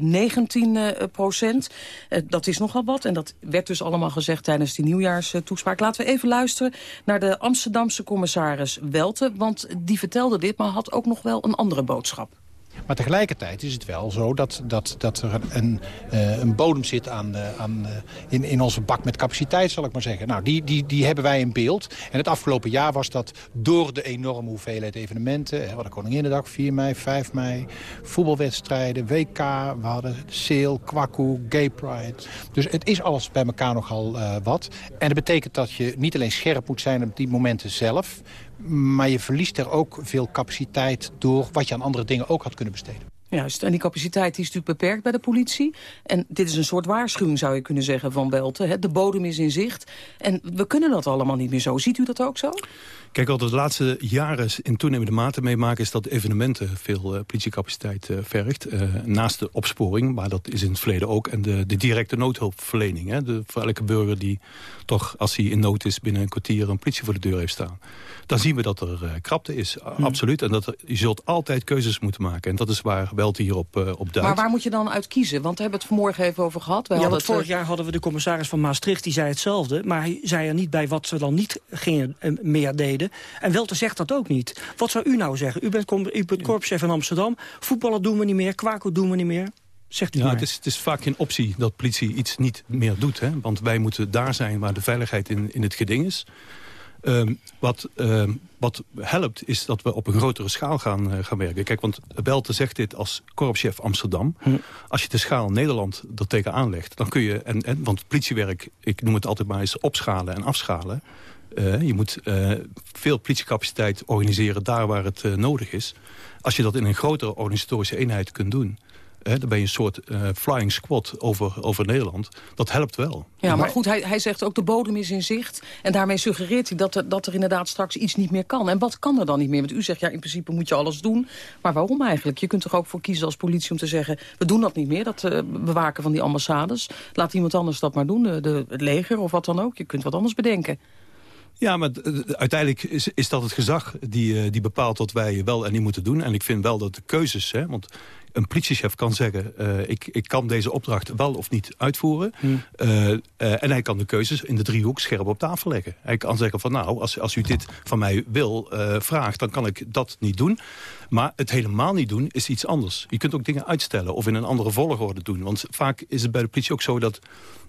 dat is nogal wat en dat werd dus allemaal gezegd tijdens die nieuwjaarstoespraak. Laten we even luisteren naar de Amsterdamse commissaris Welte, want die vertelde dit, maar had ook nog wel een andere boodschap. Maar tegelijkertijd is het wel zo dat, dat, dat er een, een bodem zit aan, aan, in, in onze bak met capaciteit, zal ik maar zeggen. Nou, die, die, die hebben wij in beeld. En het afgelopen jaar was dat door de enorme hoeveelheid evenementen. We hadden Koninginnedag, 4 mei, 5 mei, voetbalwedstrijden, WK. We hadden Sale, Kwaku, Gay Pride. Dus het is alles bij elkaar nogal wat. En dat betekent dat je niet alleen scherp moet zijn op die momenten zelf... maar je verliest er ook veel capaciteit door wat je aan andere dingen ook had kunnen besteden. Juist, en die capaciteit is natuurlijk beperkt bij de politie. En dit is een soort waarschuwing, zou je kunnen zeggen, van Belten. De bodem is in zicht. En we kunnen dat allemaal niet meer zo. Ziet u dat ook zo? Kijk, wat we de laatste jaren in toenemende mate meemaken... is dat evenementen veel uh, politiecapaciteit uh, vergt. Uh, naast de opsporing, maar dat is in het verleden ook... en de, de directe noodhulpverlening. Hè, de, voor elke burger die toch, als hij in nood is... binnen een kwartier een politie voor de deur heeft staan. Dan zien we dat er krapte is, hmm. absoluut. En dat er, je zult altijd keuzes moeten maken. En dat is waar Welt hier op, op duidt. Maar waar moet je dan uit kiezen? Want we hebben het vanmorgen even over gehad. Wij ja, vorig jaar hadden we de commissaris van Maastricht, die zei hetzelfde. Maar hij zei er niet bij wat ze dan niet gingen meer deden en Welter zegt dat ook niet. Wat zou u nou zeggen? U bent, u bent korpschef in Amsterdam. Voetballen doen we niet meer, kwakel doen we niet meer. Zegt u ja, het is, het is, vaak geen optie dat politie iets niet meer doet. Hè? Want wij moeten daar zijn waar de veiligheid in, in het geding is. Ehm, wat, ehm, wat helpt is dat we op een grotere schaal gaan, uh, gaan werken. Kijk, want Belte zegt dit als korpschef Amsterdam. Hm. Als je de schaal Nederland er tegenaan legt, dan kun je... En, en, want politiewerk, ik noem het altijd maar eens opschalen en afschalen. Uh, je moet uh, veel politiecapaciteit organiseren daar waar het uh, nodig is. Als je dat in een grotere organisatorische eenheid kunt doen... dan ben je een soort flying squad over, over Nederland. Dat helpt wel. Ja, maar goed, hij, hij zegt ook de bodem is in zicht. En daarmee suggereert hij dat er, dat er inderdaad straks iets niet meer kan. En wat kan er dan niet meer? Want u zegt, ja, in principe moet je alles doen. Maar waarom eigenlijk? Je kunt er ook voor kiezen als politie om te zeggen... we doen dat niet meer, dat bewaken van die ambassades. Laat iemand anders dat maar doen, de, de, het leger of wat dan ook. Je kunt wat anders bedenken. Ja, maar uiteindelijk is, is dat het gezag die, uh, die bepaalt wat wij wel en niet moeten doen. En ik vind wel dat de keuzes... Hè, want een politiechef kan zeggen... Uh, ik, ik kan deze opdracht wel of niet uitvoeren. Hmm. Uh, en hij kan de keuzes in de driehoek scherp op tafel leggen. Hij kan zeggen van nou, als, als u dit van mij wil, vraagt... dan kan ik dat niet doen. Maar het helemaal niet doen is iets anders. Je kunt ook dingen uitstellen of in een andere volgorde doen. Want vaak is het bij de politie ook zo dat...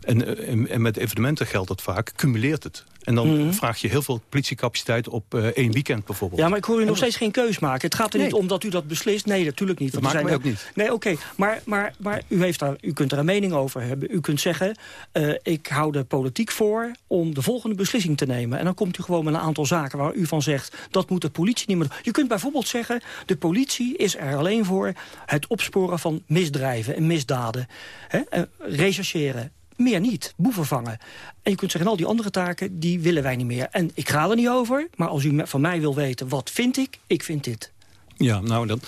en, en met evenementen geldt dat vaak, cumuleert het. En dan mhm. vraag je heel veel politiecapaciteit op één weekend bijvoorbeeld. Ja, maar ik hoor u nog steeds geen keus maken. Het gaat er niet om dat u dat beslist. Nee, natuurlijk niet. Dat maakt ook niet. Nee, oké. Maar, maar, maar u, heeft daar, u kunt er een mening over hebben. U kunt zeggen, uh, ik hou de politiek voor om de volgende beslissing te nemen. En dan komt u gewoon met een aantal zaken waar u van zegt... dat moet de politie niet meer Je kunt bijvoorbeeld zeggen, de politie is er alleen voor... het opsporen van misdrijven en misdaden. Hè? Uh, rechercheren, meer niet. Boeven vangen. En je kunt zeggen, al die andere taken, die willen wij niet meer. En ik ga er niet over, maar als u van mij wil weten, wat vind ik? Ik vind dit. Ja, nou, dan...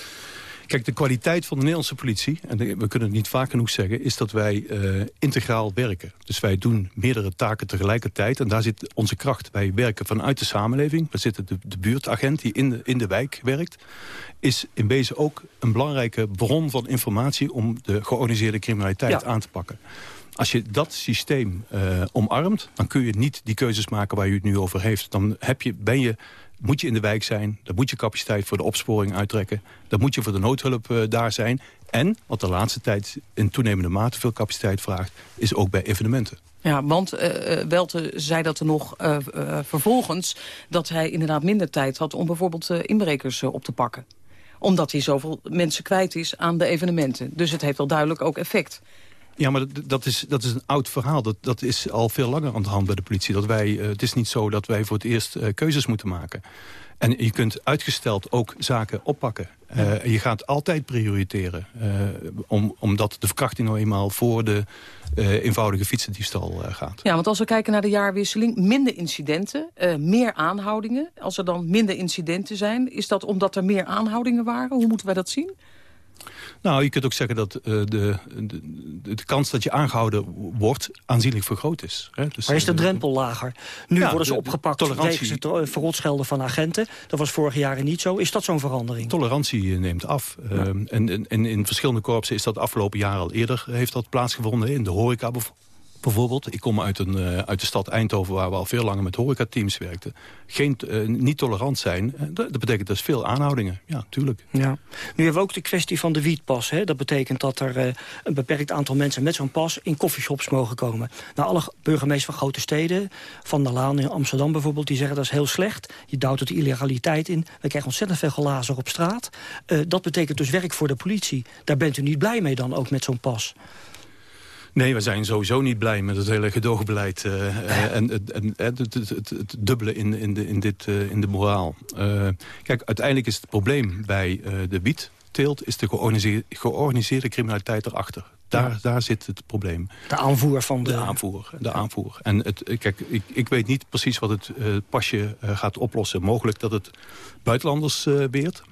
Kijk, de kwaliteit van de Nederlandse politie, en we kunnen het niet vaak genoeg zeggen... is dat wij uh, integraal werken. Dus wij doen meerdere taken tegelijkertijd. En daar zit onze kracht. Wij werken vanuit de samenleving. We zitten de, de buurtagent die in de, in de wijk werkt... is in wezen ook een belangrijke bron van informatie... om de georganiseerde criminaliteit aan te pakken. Als je dat systeem uh, omarmt, dan kun je niet die keuzes maken waar u het nu over heeft. Dan heb je, ben je, moet je in de wijk zijn, dan moet je capaciteit voor de opsporing uittrekken. Dan moet je voor de noodhulp uh, daar zijn. En, wat de laatste tijd in toenemende mate veel capaciteit vraagt, is ook bij evenementen. Ja, want uh, Welte zei dat er nog vervolgens... dat hij inderdaad minder tijd had om bijvoorbeeld inbrekers op te pakken. Omdat hij zoveel mensen kwijt is aan de evenementen. Dus het heeft wel duidelijk ook effect. Ja, maar dat is, dat is een oud verhaal. Dat, dat is al veel langer aan de hand bij de politie. Dat wij, uh, het is niet zo dat wij voor het eerst uh, keuzes moeten maken. En je kunt uitgesteld ook zaken oppakken. Uh, je gaat altijd prioriteren. om, omdat de verkrachting nou eenmaal voor de eenvoudige fietsendiefstal gaat. Ja, want als we kijken naar de jaarwisseling, minder incidenten, meer aanhoudingen. Als er dan minder incidenten zijn, is dat omdat er meer aanhoudingen waren? Hoe moeten wij dat zien? Nou, je kunt ook zeggen dat uh, de, de, de, kans dat je aangehouden wordt aanzienlijk vergroot is. Hè? Dus, maar is de uh, drempel lager? Nu worden ze opgepakt tolerantie... wegens het verrotschelden van agenten. Dat was vorig jaar niet zo. Is dat zo'n verandering? Tolerantie neemt af. Ja. Uh, en, en, en, in verschillende korpsen is dat afgelopen jaar al eerder heeft dat plaatsgevonden. In de horeca bijvoorbeeld Bijvoorbeeld, ik kom uit, een, uh, uit de stad Eindhoven... waar we al veel langer met horecateams werkten. Geen, uh, niet tolerant zijn, uh, dat betekent dus veel aanhoudingen. Ja, tuurlijk. Ja. Nu hebben we ook de kwestie van de wietpas. Hè? Dat betekent dat er een beperkt aantal mensen met zo'n pas... in koffieshops mogen komen. Nou, alle burgemeesters van grote steden... Van der Laan in Amsterdam bijvoorbeeld, die zeggen dat is heel slecht. Je duwt het illegaliteit in. We krijgen ontzettend veel glazen op straat. dat betekent dus werk voor de politie. Daar bent u niet blij mee dan, ook met zo'n pas? Nee, we zijn sowieso niet blij met het hele gedoogbeleid. Uh, en, en, het, het, het, het, dubbele in, in, de, in, dit, uh, in de moraal. Uh, kijk, uiteindelijk is het probleem bij de wietteelt... is de georganiseerde, georganiseerde criminaliteit erachter. Daar, ja. daar zit het probleem. De aanvoer van de... De aanvoer. De aanvoer. En het, kijk, ik, ik weet niet precies wat het pasje gaat oplossen. Mogelijk dat het buitenlanders weert.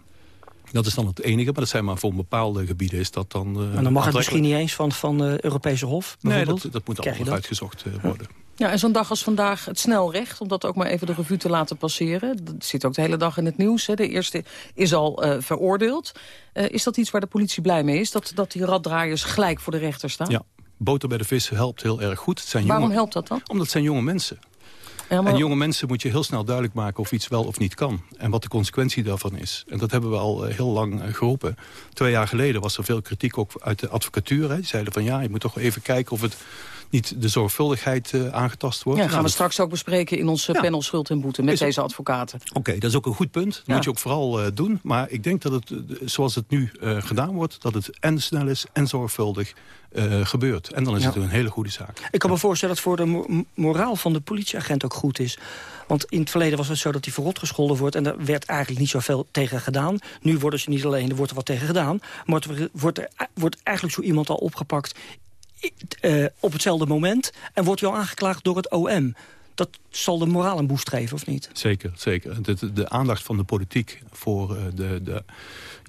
Dat is dan het enige, maar dat zijn maar voor bepaalde gebieden is dat dan... Uh, en dan mag het misschien niet eens van, van de Europese Hof, Nee, dat, dat moet allemaal nog uitgezocht uh, worden. Ja, en zo'n dag als vandaag het snelrecht, om dat ook maar even de revue te laten passeren. Dat zit ook de hele dag in het nieuws. Hè. De eerste is al uh, veroordeeld. is dat iets waar de politie blij mee is? Dat, dat die raddraaiers gelijk voor de rechter staan? Ja, boter bij de vis helpt heel erg goed. Het zijn Waarom jonge... helpt dat dan? Omdat het zijn jonge mensen. Ja, maar... En jonge mensen moet je heel snel duidelijk maken of iets wel of niet kan. En wat de consequentie daarvan is. En dat hebben we al heel lang geroepen. Twee jaar geleden was er veel kritiek ook uit de advocatuur. Hè. Die zeiden van ja, je moet toch even kijken of het niet de zorgvuldigheid uh, aangetast wordt. Ja, gaan nou, we straks ook bespreken in ons ja. panel Schuld en Boete met is deze advocaten. Oké, okay, dat is ook een goed punt. Dat ja. moet je ook vooral uh, doen. Maar ik denk dat het, zoals het nu uh, gedaan wordt... dat het en snel is en zorgvuldig gebeurt. En dan is ja. het een hele goede zaak. Ik kan me voorstellen dat voor de mo moraal van de politieagent ook goed is. Want in het verleden was het zo dat hij verrot gescholden wordt... en er werd eigenlijk niet zoveel tegen gedaan. Nu worden ze niet alleen, er wordt er wat tegen gedaan... maar er wordt, er, wordt eigenlijk zo iemand al opgepakt uh, op hetzelfde moment... en wordt wel aangeklaagd door het OM. Dat zal de moraal een boost geven, of niet? Zeker, zeker. De, de aandacht van de politiek voor uh, de, de,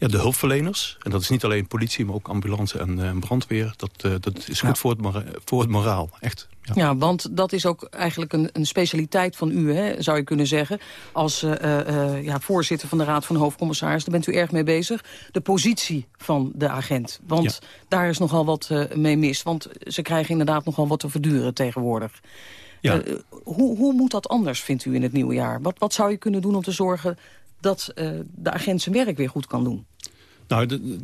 ja, de hulpverleners... en dat is niet alleen politie, maar ook ambulance en uh, brandweer... dat, uh, dat is goed ja. voor, het voor het moraal, echt. Ja. ja. want dat is ook eigenlijk een, een specialiteit van u, hè, zou je kunnen zeggen. Als uh, uh, ja, voorzitter van de Raad van Hoofdcommissaris, daar bent u erg mee bezig. De positie van de agent. Want ja. daar is nogal wat mee mis. Want ze krijgen inderdaad nogal wat te verduren tegenwoordig. Ja. hoe, hoe moet dat anders, vindt u, in het nieuwe jaar? Wat, wat zou je kunnen doen om te zorgen dat de agent zijn werk weer goed kan doen? Nou, de,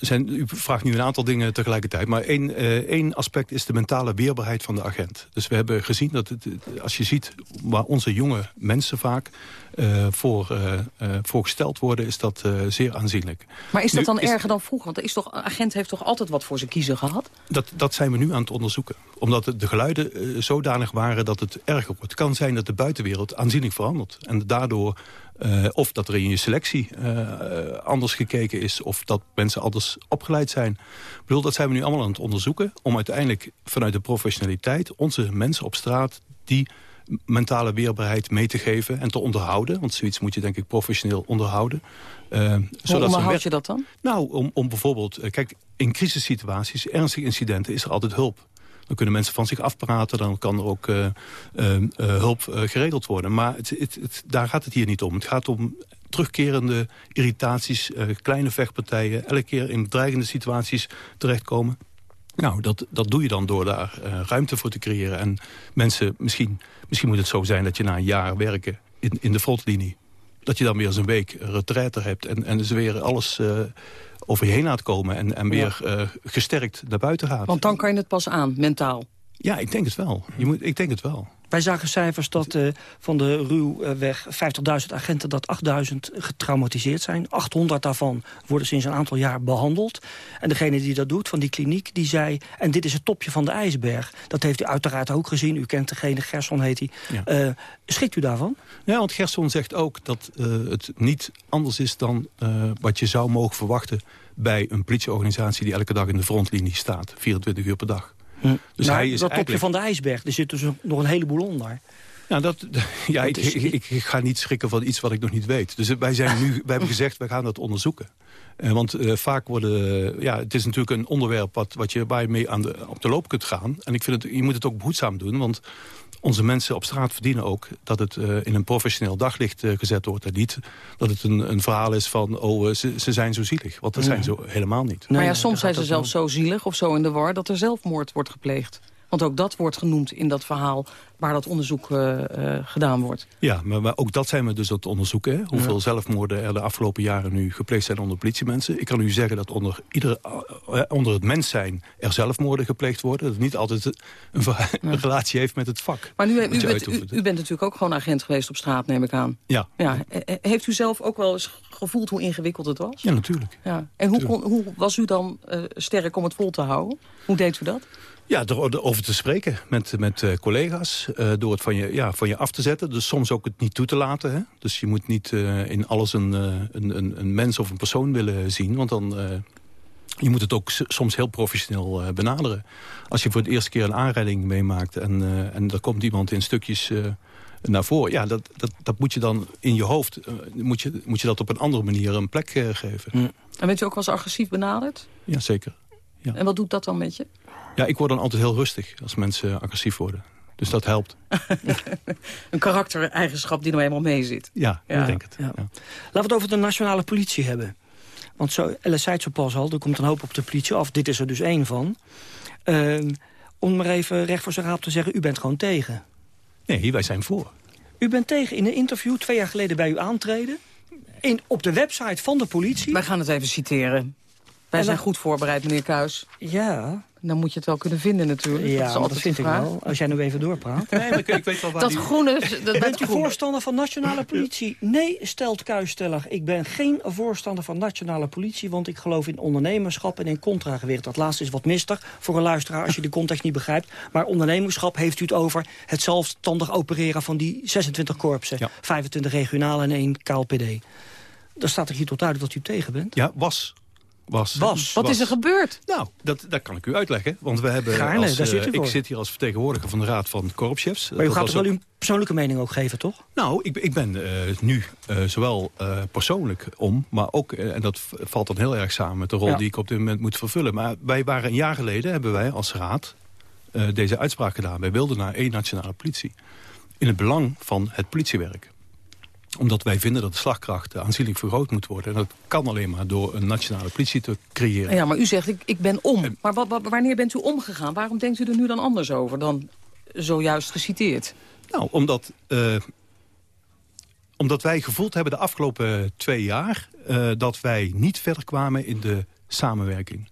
zijn, u vraagt nu een aantal dingen tegelijkertijd. Maar één, uh, één aspect is de mentale weerbaarheid van de agent. Dus we hebben gezien dat het, als je ziet waar onze jonge mensen vaak uh, voor, uh, voor gesteld worden, is dat zeer aanzienlijk. Maar is dat nu, dan is, erger dan vroeger? Want is toch, een agent heeft toch altijd wat voor zijn kiezen gehad? Dat, dat zijn we nu aan het onderzoeken. Omdat de geluiden zodanig waren dat het erger wordt. Het kan zijn dat de buitenwereld aanzienlijk verandert. En daardoor Uh, of dat er in je selectie uh, anders gekeken is... of dat mensen anders opgeleid zijn. Ik bedoel, dat zijn we nu allemaal aan het onderzoeken... om uiteindelijk vanuit de professionaliteit onze mensen op straat... die mentale weerbaarheid mee te geven en te onderhouden. Want zoiets moet je denk ik professioneel onderhouden. Uh, Hoe onderhoud je dat dan? Nou, om, om bijvoorbeeld... kijk, in crisissituaties, ernstige incidenten... is er altijd hulp. Dan kunnen mensen van zich afpraten. Dan kan er ook uh, uh, uh, hulp geregeld worden. Maar het, het, daar gaat het hier niet om. Het gaat om terugkerende irritaties, kleine vechtpartijen... elke keer in bedreigende situaties terechtkomen. Nou, dat, dat doe je dan door daar ruimte voor te creëren. En mensen, misschien, misschien moet het zo zijn dat je na een jaar werken in, in de frontlinie... dat je dan weer eens een week retraite hebt en, en dus weer alles over je heen laat komen... en, en weer ja. uh, gesterkt naar buiten gaat. Want dan kan je het pas aan, mentaal. Ja, ik denk het wel. Je moet, ik denk het wel. Wij zagen cijfers dat uh, van de ruwweg 50.000 agenten... dat 8.000 getraumatiseerd zijn. 800 daarvan worden sinds een aantal jaar behandeld. En degene die dat doet, van die kliniek, die zei... en dit is het topje van de ijsberg. Dat heeft u uiteraard ook gezien. U kent degene, Gerson heet hij. Ja. Uh, schikt u daarvan? Ja, want Gerson zegt ook dat uh, het niet anders is... dan wat je zou mogen verwachten bij een politieorganisatie... die elke dag in de frontlinie staat, 24 uur per dag. Hm. Dus nou, hij is dat topje eigenlijk... van de ijsberg, er zit dus nog een heleboel onder. Ja, dat, ja ik, is... ik, ik, ga niet schrikken van iets wat ik nog niet weet. Dus wij, zijn nu, wij hebben gezegd, wij gaan dat onderzoeken. Uh, want uh, vaak worden... ja, het is natuurlijk een onderwerp wat, wat je, waar je mee aan de, op de loop kunt gaan. En ik vind het, je moet het ook behoedzaam doen. Want onze mensen op straat verdienen ook dat het uh, in een professioneel daglicht uh, gezet wordt. En niet dat het een, een verhaal is van, oh, uh, ze, ze, zijn zo zielig. Want dat zijn ze helemaal niet. Maar ja, soms zijn ze zelfs zo zielig of zo in de war... dat er zelfmoord wordt gepleegd Want ook dat wordt genoemd in dat verhaal waar dat onderzoek uh, gedaan wordt. Ja, maar, maar, ook dat zijn we dus aan het onderzoeken. Hè? Hoeveel zelfmoorden er de afgelopen jaren nu gepleegd zijn onder politiemensen. Ik kan u zeggen dat onder, ieder, uh, onder het mens zijn er zelfmoorden gepleegd worden. Dat het niet altijd een, een relatie heeft met het vak. Maar nu, u, bent, u, u, bent natuurlijk ook gewoon agent geweest op straat, neem ik aan. Ja. ja. Heeft u zelf ook wel eens gevoeld hoe ingewikkeld het was? Ja, natuurlijk. Ja. En hoe, kon, hoe was u dan sterk om het vol te houden? Hoe deed u dat? Ja, door over te spreken met, met uh, collega's. Uh, door het van je, ja, van je af te zetten. Dus soms ook het niet toe te laten. Hè? Dus je moet niet uh, in alles een, een, een, een, mens of een persoon willen zien. Want dan... je moet het ook soms heel professioneel benaderen. Als je voor het eerste keer een aanrijding meemaakt... en, en er komt iemand in stukjes naar voren. Ja, dat, dat, dat moet je dan in je hoofd... moet, je, moet je dat op een andere manier een plek geven. Mm. En bent u ook wel eens agressief benaderd? Ja, zeker. Ja. En wat doet dat dan met je? Ja, ik word dan altijd heel rustig als mensen agressief worden. Dus dat helpt. een karaktereigenschap die nou eenmaal mee zit. Ja, ja. ik denk het. Ja. Laten we het over de nationale politie hebben. Want zo, Elle zei het zo pas al, er komt een hoop op de politie af. Dit is er dus één van. Uh, om maar even recht voor zijn raap te zeggen, u bent gewoon tegen. Nee, wij zijn voor. U bent tegen in een interview twee jaar geleden bij uw aantreden. In, op de website van de politie. Wij gaan het even citeren. Wij zijn goed voorbereid, meneer Kuis. Ja. Dan moet je het wel kunnen vinden natuurlijk. Ja, dat, dat vind ik wel. Als jij nu even doorpraat. Nee, maar ik, weet wel waar dat die... groene... Dat Bent u voorstander van nationale politie? Nee, stelt Kuisstellig. Ik ben geen voorstander van nationale politie... want ik geloof in ondernemerschap en in contragewicht. Dat laatste is wat mistig voor een luisteraar als je de context niet begrijpt. Maar ondernemerschap heeft u het over het zelfstandig opereren... van die 26 korpsen, ja. 25 regionale en 1 KLPD. Dan staat er hier tot uit dat u tegen bent. Ja, was was. was. Wat is er gebeurd? Nou, dat, dat kan ik u uitleggen. Want we hebben Gaarne, als, daar zit u uh, ik zit hier als vertegenwoordiger van de Raad van Korpschefs. Maar u gaat wel uw persoonlijke mening ook geven, toch? Nou, ik, ik ben uh, nu uh, zowel persoonlijk om, maar ook, en dat valt dan heel erg samen met de rol ja. die ik op dit moment moet vervullen. Maar wij waren een jaar geleden, hebben wij als Raad deze uitspraak gedaan. Wij wilden naar één nationale politie. In het belang van het politiewerk omdat wij vinden dat de slagkracht aanzienlijk vergroot moet worden. En dat kan alleen maar door een nationale politie te creëren. Ja, maar u zegt, ik, ik ben om. Maar wat, wat, wanneer bent u omgegaan? Waarom denkt u er nu dan anders over dan zojuist geciteerd? Nou, omdat, uh, omdat wij gevoeld hebben de afgelopen twee jaar... Uh, dat wij niet verder kwamen in de samenwerking.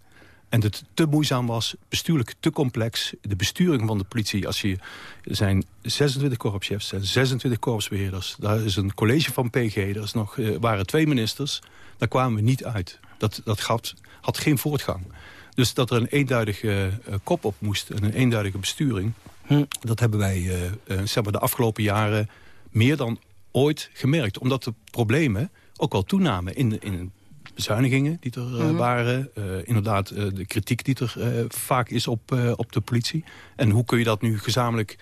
En dat het te moeizaam was, bestuurlijk te complex. De besturing van de politie, als je, er zijn 26 korpschefs, er 26 korpsbeheerders. Daar is een college van PG, er is nog, uh, waren twee ministers. Daar kwamen we niet uit. Dat, dat had, had geen voortgang. Dus dat er een eenduidige uh, kop op moest en een eenduidige besturing... Hm. dat hebben wij uh, zeg maar de afgelopen jaren meer dan ooit gemerkt. Omdat de problemen ook wel toenamen in, in bezuinigingen die er uh, mm -hmm. waren. Uh, inderdaad, uh, de kritiek die er vaak is op, op de politie. En hoe kun je dat nu gezamenlijk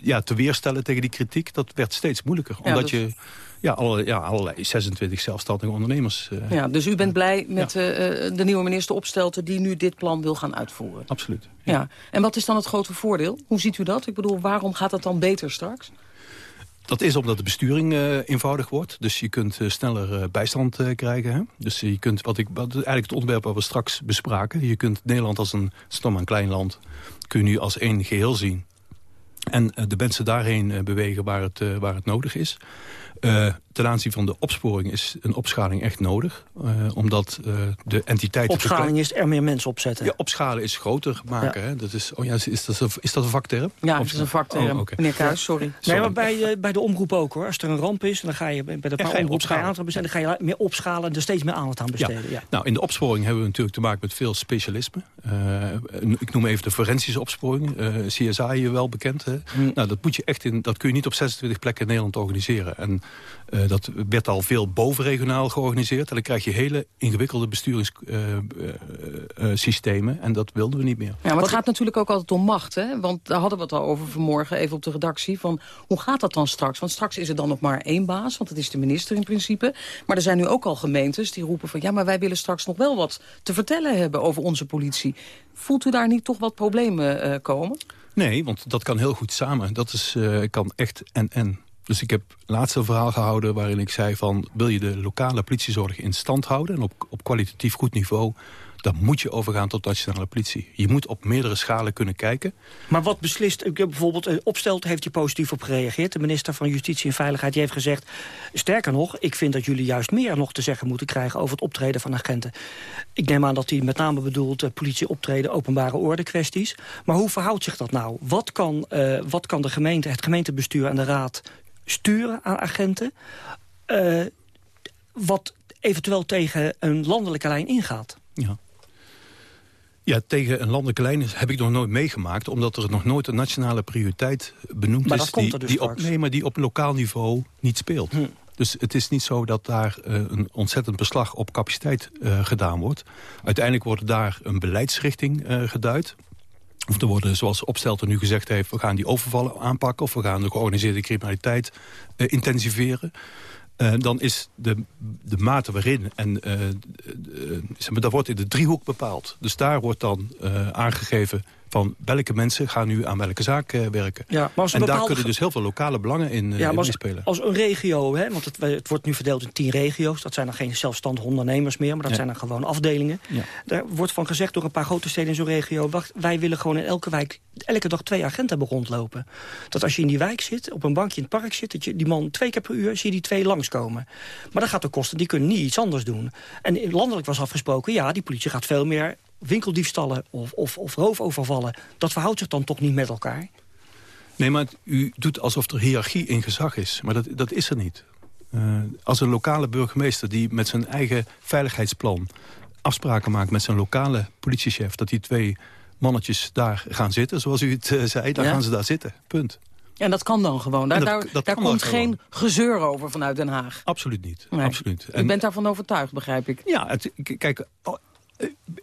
ja, te weerstellen tegen die kritiek? Dat werd steeds moeilijker. Ja, omdat dus... je ja, alle, ja, allerlei 26 zelfstandige ondernemers... ja, dus u bent blij met ja. de nieuwe minister Opstelten... die nu dit plan wil gaan uitvoeren? Absoluut. Ja. ja. En wat is dan het grote voordeel? Hoe ziet u dat? Ik bedoel, waarom gaat het dan beter straks? Dat is omdat de besturing uh, eenvoudig wordt. Dus je kunt uh, sneller uh, bijstand krijgen. Hè? Dus je kunt, wat ik, eigenlijk het onderwerp wat we straks bespraken... je kunt Nederland als een, stom een klein land... kun je nu als één geheel zien. En de mensen daarheen bewegen waar het, waar het nodig is. Uh, ten aanzien van de opsporing is een opschaling echt nodig. Uh, omdat uh, de entiteiten... Opschaling is er meer mensen opzetten. Ja, opschalen is groter maken. Ja. Hè? Dat is, oh ja, is, dat een, is dat een vakterm? Ja, dat is een vakterm. Oh, okay. Meneer Kuijs, sorry. sorry. Nee, maar bij, bij de omroep ook hoor. Als er een ramp is, dan ga je bij de ja, omroep ga je aantal besteden, dan ga je meer opschalen en er steeds meer aandacht aan besteden. Ja. Ja. Nou, in de opsporing hebben we natuurlijk te maken met veel specialisme. ik noem even de forensische opsporing. CSI je wel bekend. Hè? Hm. Nou, dat, moet je echt in, dat kun je niet op 26 plekken in Nederland organiseren. En uh, dat werd al veel bovenregionaal georganiseerd. En dan krijg je hele ingewikkelde besturingssystemen. Uh, uh, en dat wilden we niet meer. Ja, maar het gaat natuurlijk ook altijd om macht. Hè? Want daar hadden we het al over vanmorgen, even op de redactie. Van, hoe gaat dat dan straks? Want straks is er dan nog maar één baas. Want dat is de minister in principe. Maar er zijn nu ook al gemeentes die roepen van... ja, maar wij willen straks nog wel wat te vertellen hebben over onze politie. Voelt u daar niet toch wat problemen komen? Nee, want dat kan heel goed samen. Dat is, kan echt en-en. Dus ik heb laatst een verhaal gehouden waarin ik zei van... wil je de lokale politiezorg in stand houden... en op, op kwalitatief goed niveau... dan moet je overgaan tot nationale politie. Je moet op meerdere schalen kunnen kijken. Maar wat beslist, ik heb bijvoorbeeld eh, Opstelt heeft hier positief op gereageerd. De minister van Justitie en Veiligheid die heeft gezegd... sterker nog, ik vind dat jullie juist meer nog te zeggen moeten krijgen... over het optreden van agenten. Ik neem aan dat hij met name bedoelt uh, politie optreden, openbare orde kwesties. Maar hoe verhoudt zich dat nou? Wat kan, uh, wat kan de gemeente, het gemeentebestuur en de raad sturen aan agenten... Uh, wat eventueel tegen een landelijke lijn ingaat. Ja. Ja, tegen een landelijke lijn heb ik nog nooit meegemaakt... omdat er nog nooit een nationale prioriteit benoemd maar is... die, dus die op, nee, maar die op lokaal niveau niet speelt. Hm. Dus het is niet zo dat daar uh, een ontzettend beslag op capaciteit uh, gedaan wordt. Uiteindelijk wordt daar een beleidsrichting uh, geduid. Of er worden, zoals Opstelter nu gezegd heeft... we gaan die overvallen aanpakken... of we gaan de georganiseerde criminaliteit intensiveren. Uh, dan is de, de mate waarin, en maar, dat wordt in de driehoek bepaald. Dus daar wordt dan aangegeven van welke mensen gaan nu aan welke zaak uh, werken. Ja, maar en daar kunnen dus heel veel lokale belangen in, uh, ja, maar spelen. Als een regio, hè, want het, het, wordt nu verdeeld in tien regio's. Dat zijn dan geen zelfstandige ondernemers meer, maar dat ja. zijn dan gewoon afdelingen. Ja. Daar wordt van gezegd door een paar grote steden in zo'n regio... wacht, wij willen gewoon in elke wijk elke dag twee agenten hebben rondlopen. Dat als je in die wijk zit, op een bankje in het park zit... dat je die man twee keer per uur zie je die twee langskomen. Maar dat gaat de kosten, die kunnen niet iets anders doen. En landelijk was afgesproken, ja, die politie gaat veel meer winkeldiefstallen of, of, of roofovervallen... dat verhoudt zich dan toch niet met elkaar? Nee, maar u doet alsof er hiërarchie in gezag is. Maar dat, dat is er niet. Uh, als een lokale burgemeester die met zijn eigen veiligheidsplan... afspraken maakt met zijn lokale politiechef... dat die twee mannetjes daar gaan zitten, zoals u het uh, zei... dan ja? gaan ze daar zitten, punt. En dat kan dan gewoon. Daar, dat, daar, dat daar komt geen gewoon. gezeur over vanuit Den Haag. Absoluut niet. Nee. Absoluut. U en, bent daarvan overtuigd, begrijp ik. Ja, het, kijk,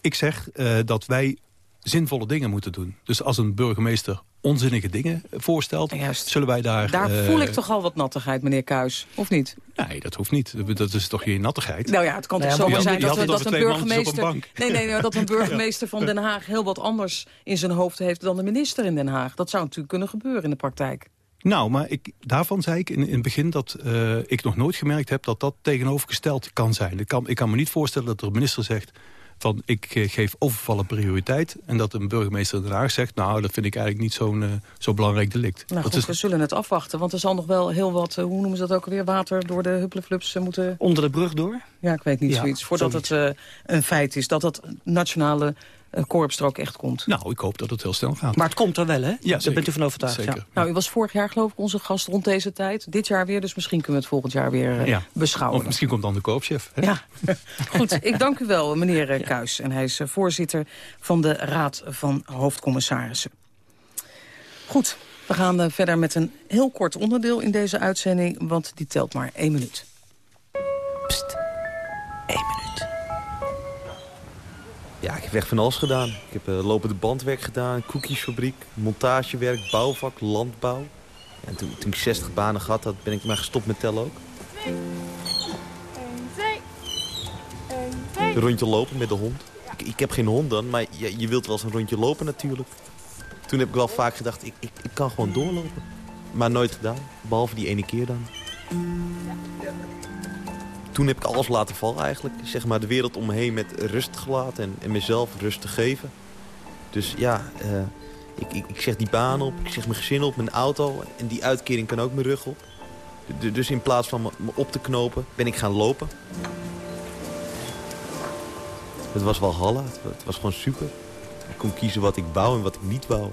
ik zeg uh, dat wij zinvolle dingen moeten doen. Dus als een burgemeester onzinnige dingen voorstelt, Juist. zullen wij daar... Daar uh, voel ik toch al wat nattigheid, meneer Kuis, of niet? Nee, dat hoeft niet. Dat is toch geen nattigheid? Nou ja, het kan toch nou ja, zomaar zijn dat, dat een burgemeester... Een nee, nee, nee, dat een burgemeester van Den Haag heel wat anders in zijn hoofd heeft dan de minister in Den Haag. Dat zou natuurlijk kunnen gebeuren in de praktijk. Nou, maar ik, daarvan zei ik in, in het begin dat uh, ik nog nooit gemerkt heb... dat dat tegenovergesteld kan zijn. Ik kan, ik kan me niet voorstellen dat de minister zegt van ik geef overvallen prioriteit... en dat een burgemeester Den Haag zegt... nou, dat vind ik eigenlijk niet zo'n uh, zo belangrijk delict. Nou goed, is... we zullen het afwachten, want er zal nog wel heel wat... Uh, hoe noemen ze dat ook alweer, water door de huppeleflups uh, moeten... Onder de brug door? Ja, ik weet niet ja, zoiets. Voordat zoiets. het een feit is, dat dat nationale korps er ook echt komt. Nou, ik hoop dat het heel snel gaat. Maar het komt er wel, hè? Ja, Daar bent u van overtuigd. Zeker. Ja. Nou, u was vorig jaar geloof ik onze gast rond deze tijd. Dit jaar weer, dus misschien kunnen we het volgend jaar weer ja. beschouwen. Of misschien komt dan de koopchef. Hè? Ja, goed. Ik dank u wel, meneer ja. Kuis. En hij is uh, voorzitter van de Raad van Hoofdcommissarissen. Goed, we gaan verder met een heel kort onderdeel in deze uitzending... want die telt maar één minuut. Pst, Ja, ik heb echt van alles gedaan. Ik heb uh, lopende bandwerk gedaan, koekjesfabriek, montagewerk, bouwvak, landbouw. En toen, toen ik 60 banen gehad had, ben ik maar gestopt met tellen ook. Twee. Eén, twee. Eén, twee. Een rondje lopen met de hond. Ik, ik heb geen hond dan, maar je, je wilt wel eens een rondje lopen natuurlijk. Toen heb ik wel vaak gedacht, ik, ik, ik kan gewoon doorlopen. Maar nooit gedaan, behalve die ene keer dan. Toen heb ik alles laten vallen eigenlijk. Zeg maar de wereld om me heen met rust gelaten en, mezelf rust te geven. Dus ja, uh, ik, ik, ik, zeg die baan op, ik zeg mijn gezin op, mijn auto. En die uitkering kan ook mijn rug op. Dus in plaats van me, op te knopen, ben ik gaan lopen. Het was wel hallen, het, was gewoon super. Ik kon kiezen wat ik wou en wat ik niet wou.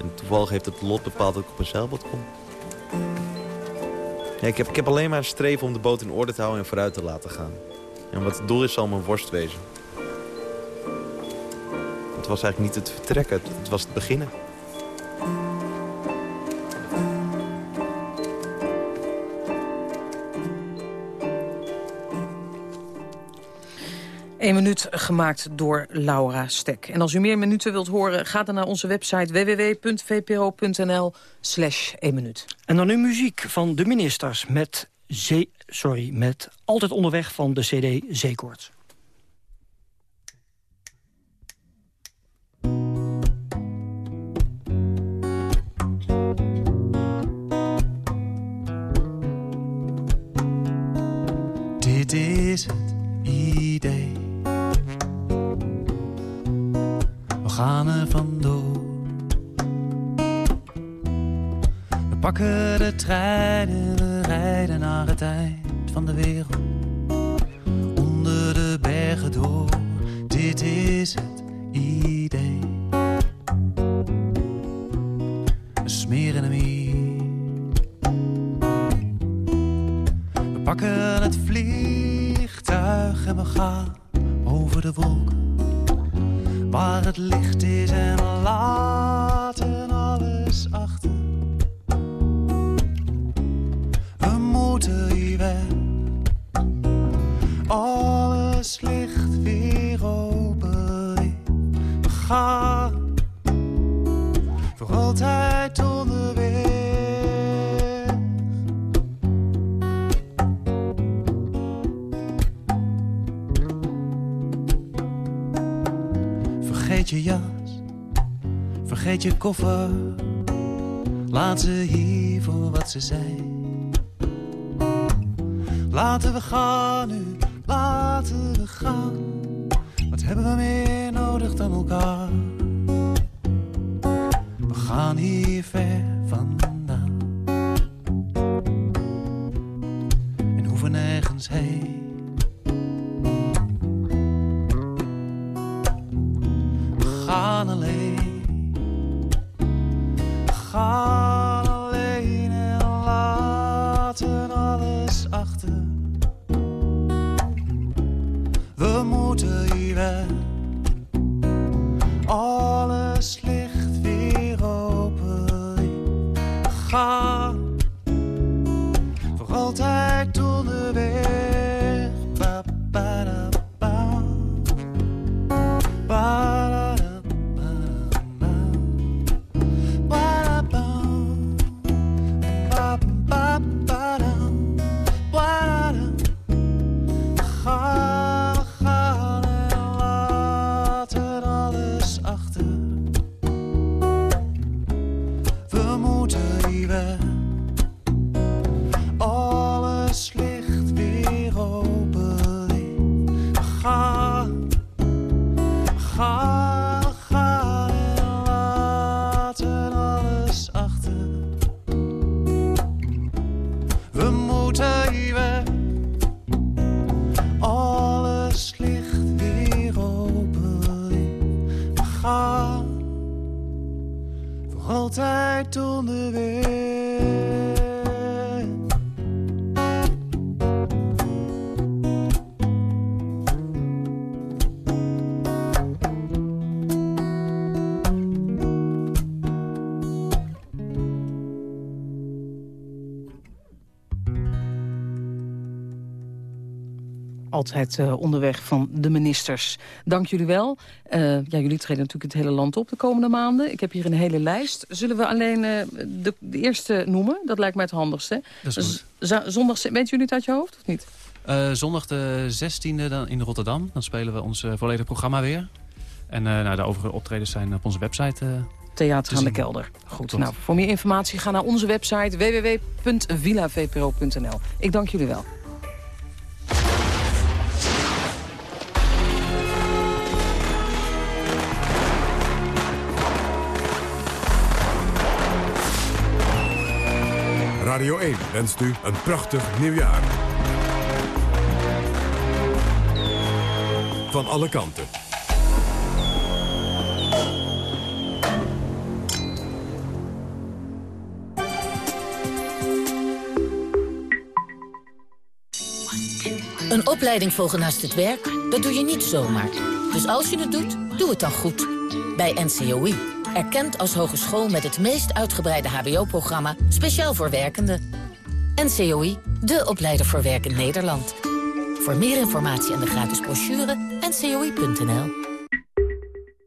En toevallig heeft het lot bepaald dat ik op een zeilboot kom. Ik, heb, ik heb alleen maar streven om de boot in orde te houden en vooruit te laten gaan. En wat het doel is, zal mijn worst wezen. Het was eigenlijk niet het vertrekken, het was het beginnen. Een minuut gemaakt door Laura Stek. En als u meer minuten wilt horen, ga dan naar onze website www.vpro.nl slash 1 minuut. En dan nu muziek van de ministers met, zee, sorry, met Altijd Onderweg van de CD Zeekoorts. Dit is vandoor. We pakken de trein en we rijden naar het eind van de wereld. Onder de bergen door, dit is het idee. We smeren hem hier. We pakken het vliegtuig en we gaan over de wolken. Waar het licht is en laten vergeet je koffer. Laat ze hier voor wat ze zijn. Laten we gaan nu, laten we gaan. Wat hebben we meer nodig dan elkaar? We gaan hier ver vandaan. En hoeven nergens heen. Altijd eh, onderweg van de ministers. Dank jullie wel. Eh, ja, jullie treden natuurlijk het hele land op de komende maanden. Ik heb hier een hele lijst. Zullen we alleen eh, de, de eerste noemen? Dat lijkt mij het handigste. Dat is zondag, weten jullie het uit je hoofd of niet? Zondag de 16e dan in Rotterdam. Dan spelen we ons volledige programma weer. En nou, de overige optredens zijn op onze website. Theater te aan de kelder. Goed, nou, voor meer informatie ga naar onze website www.villavpro.nl. Ik dank jullie wel. Radio 1 wenst u een prachtig nieuwjaar. Van alle kanten. Een opleiding volgen naast het werk, dat doe je niet zomaar. Dus als je het doet, doe het dan goed. Bij NCOI, erkend als hogeschool met het meest uitgebreide hbo-programma... speciaal voor werkenden. NCOI, de opleider voor werk in Nederland. Voor meer informatie en de gratis brochure, ncoi.nl.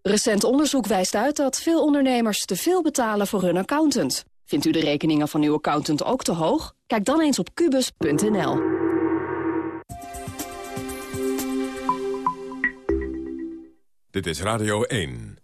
Recent onderzoek wijst uit dat veel ondernemers te veel betalen voor hun accountant. Vindt u de rekeningen van uw accountant ook te hoog? Kijk dan eens op kubus.nl. Dit is Radio 1.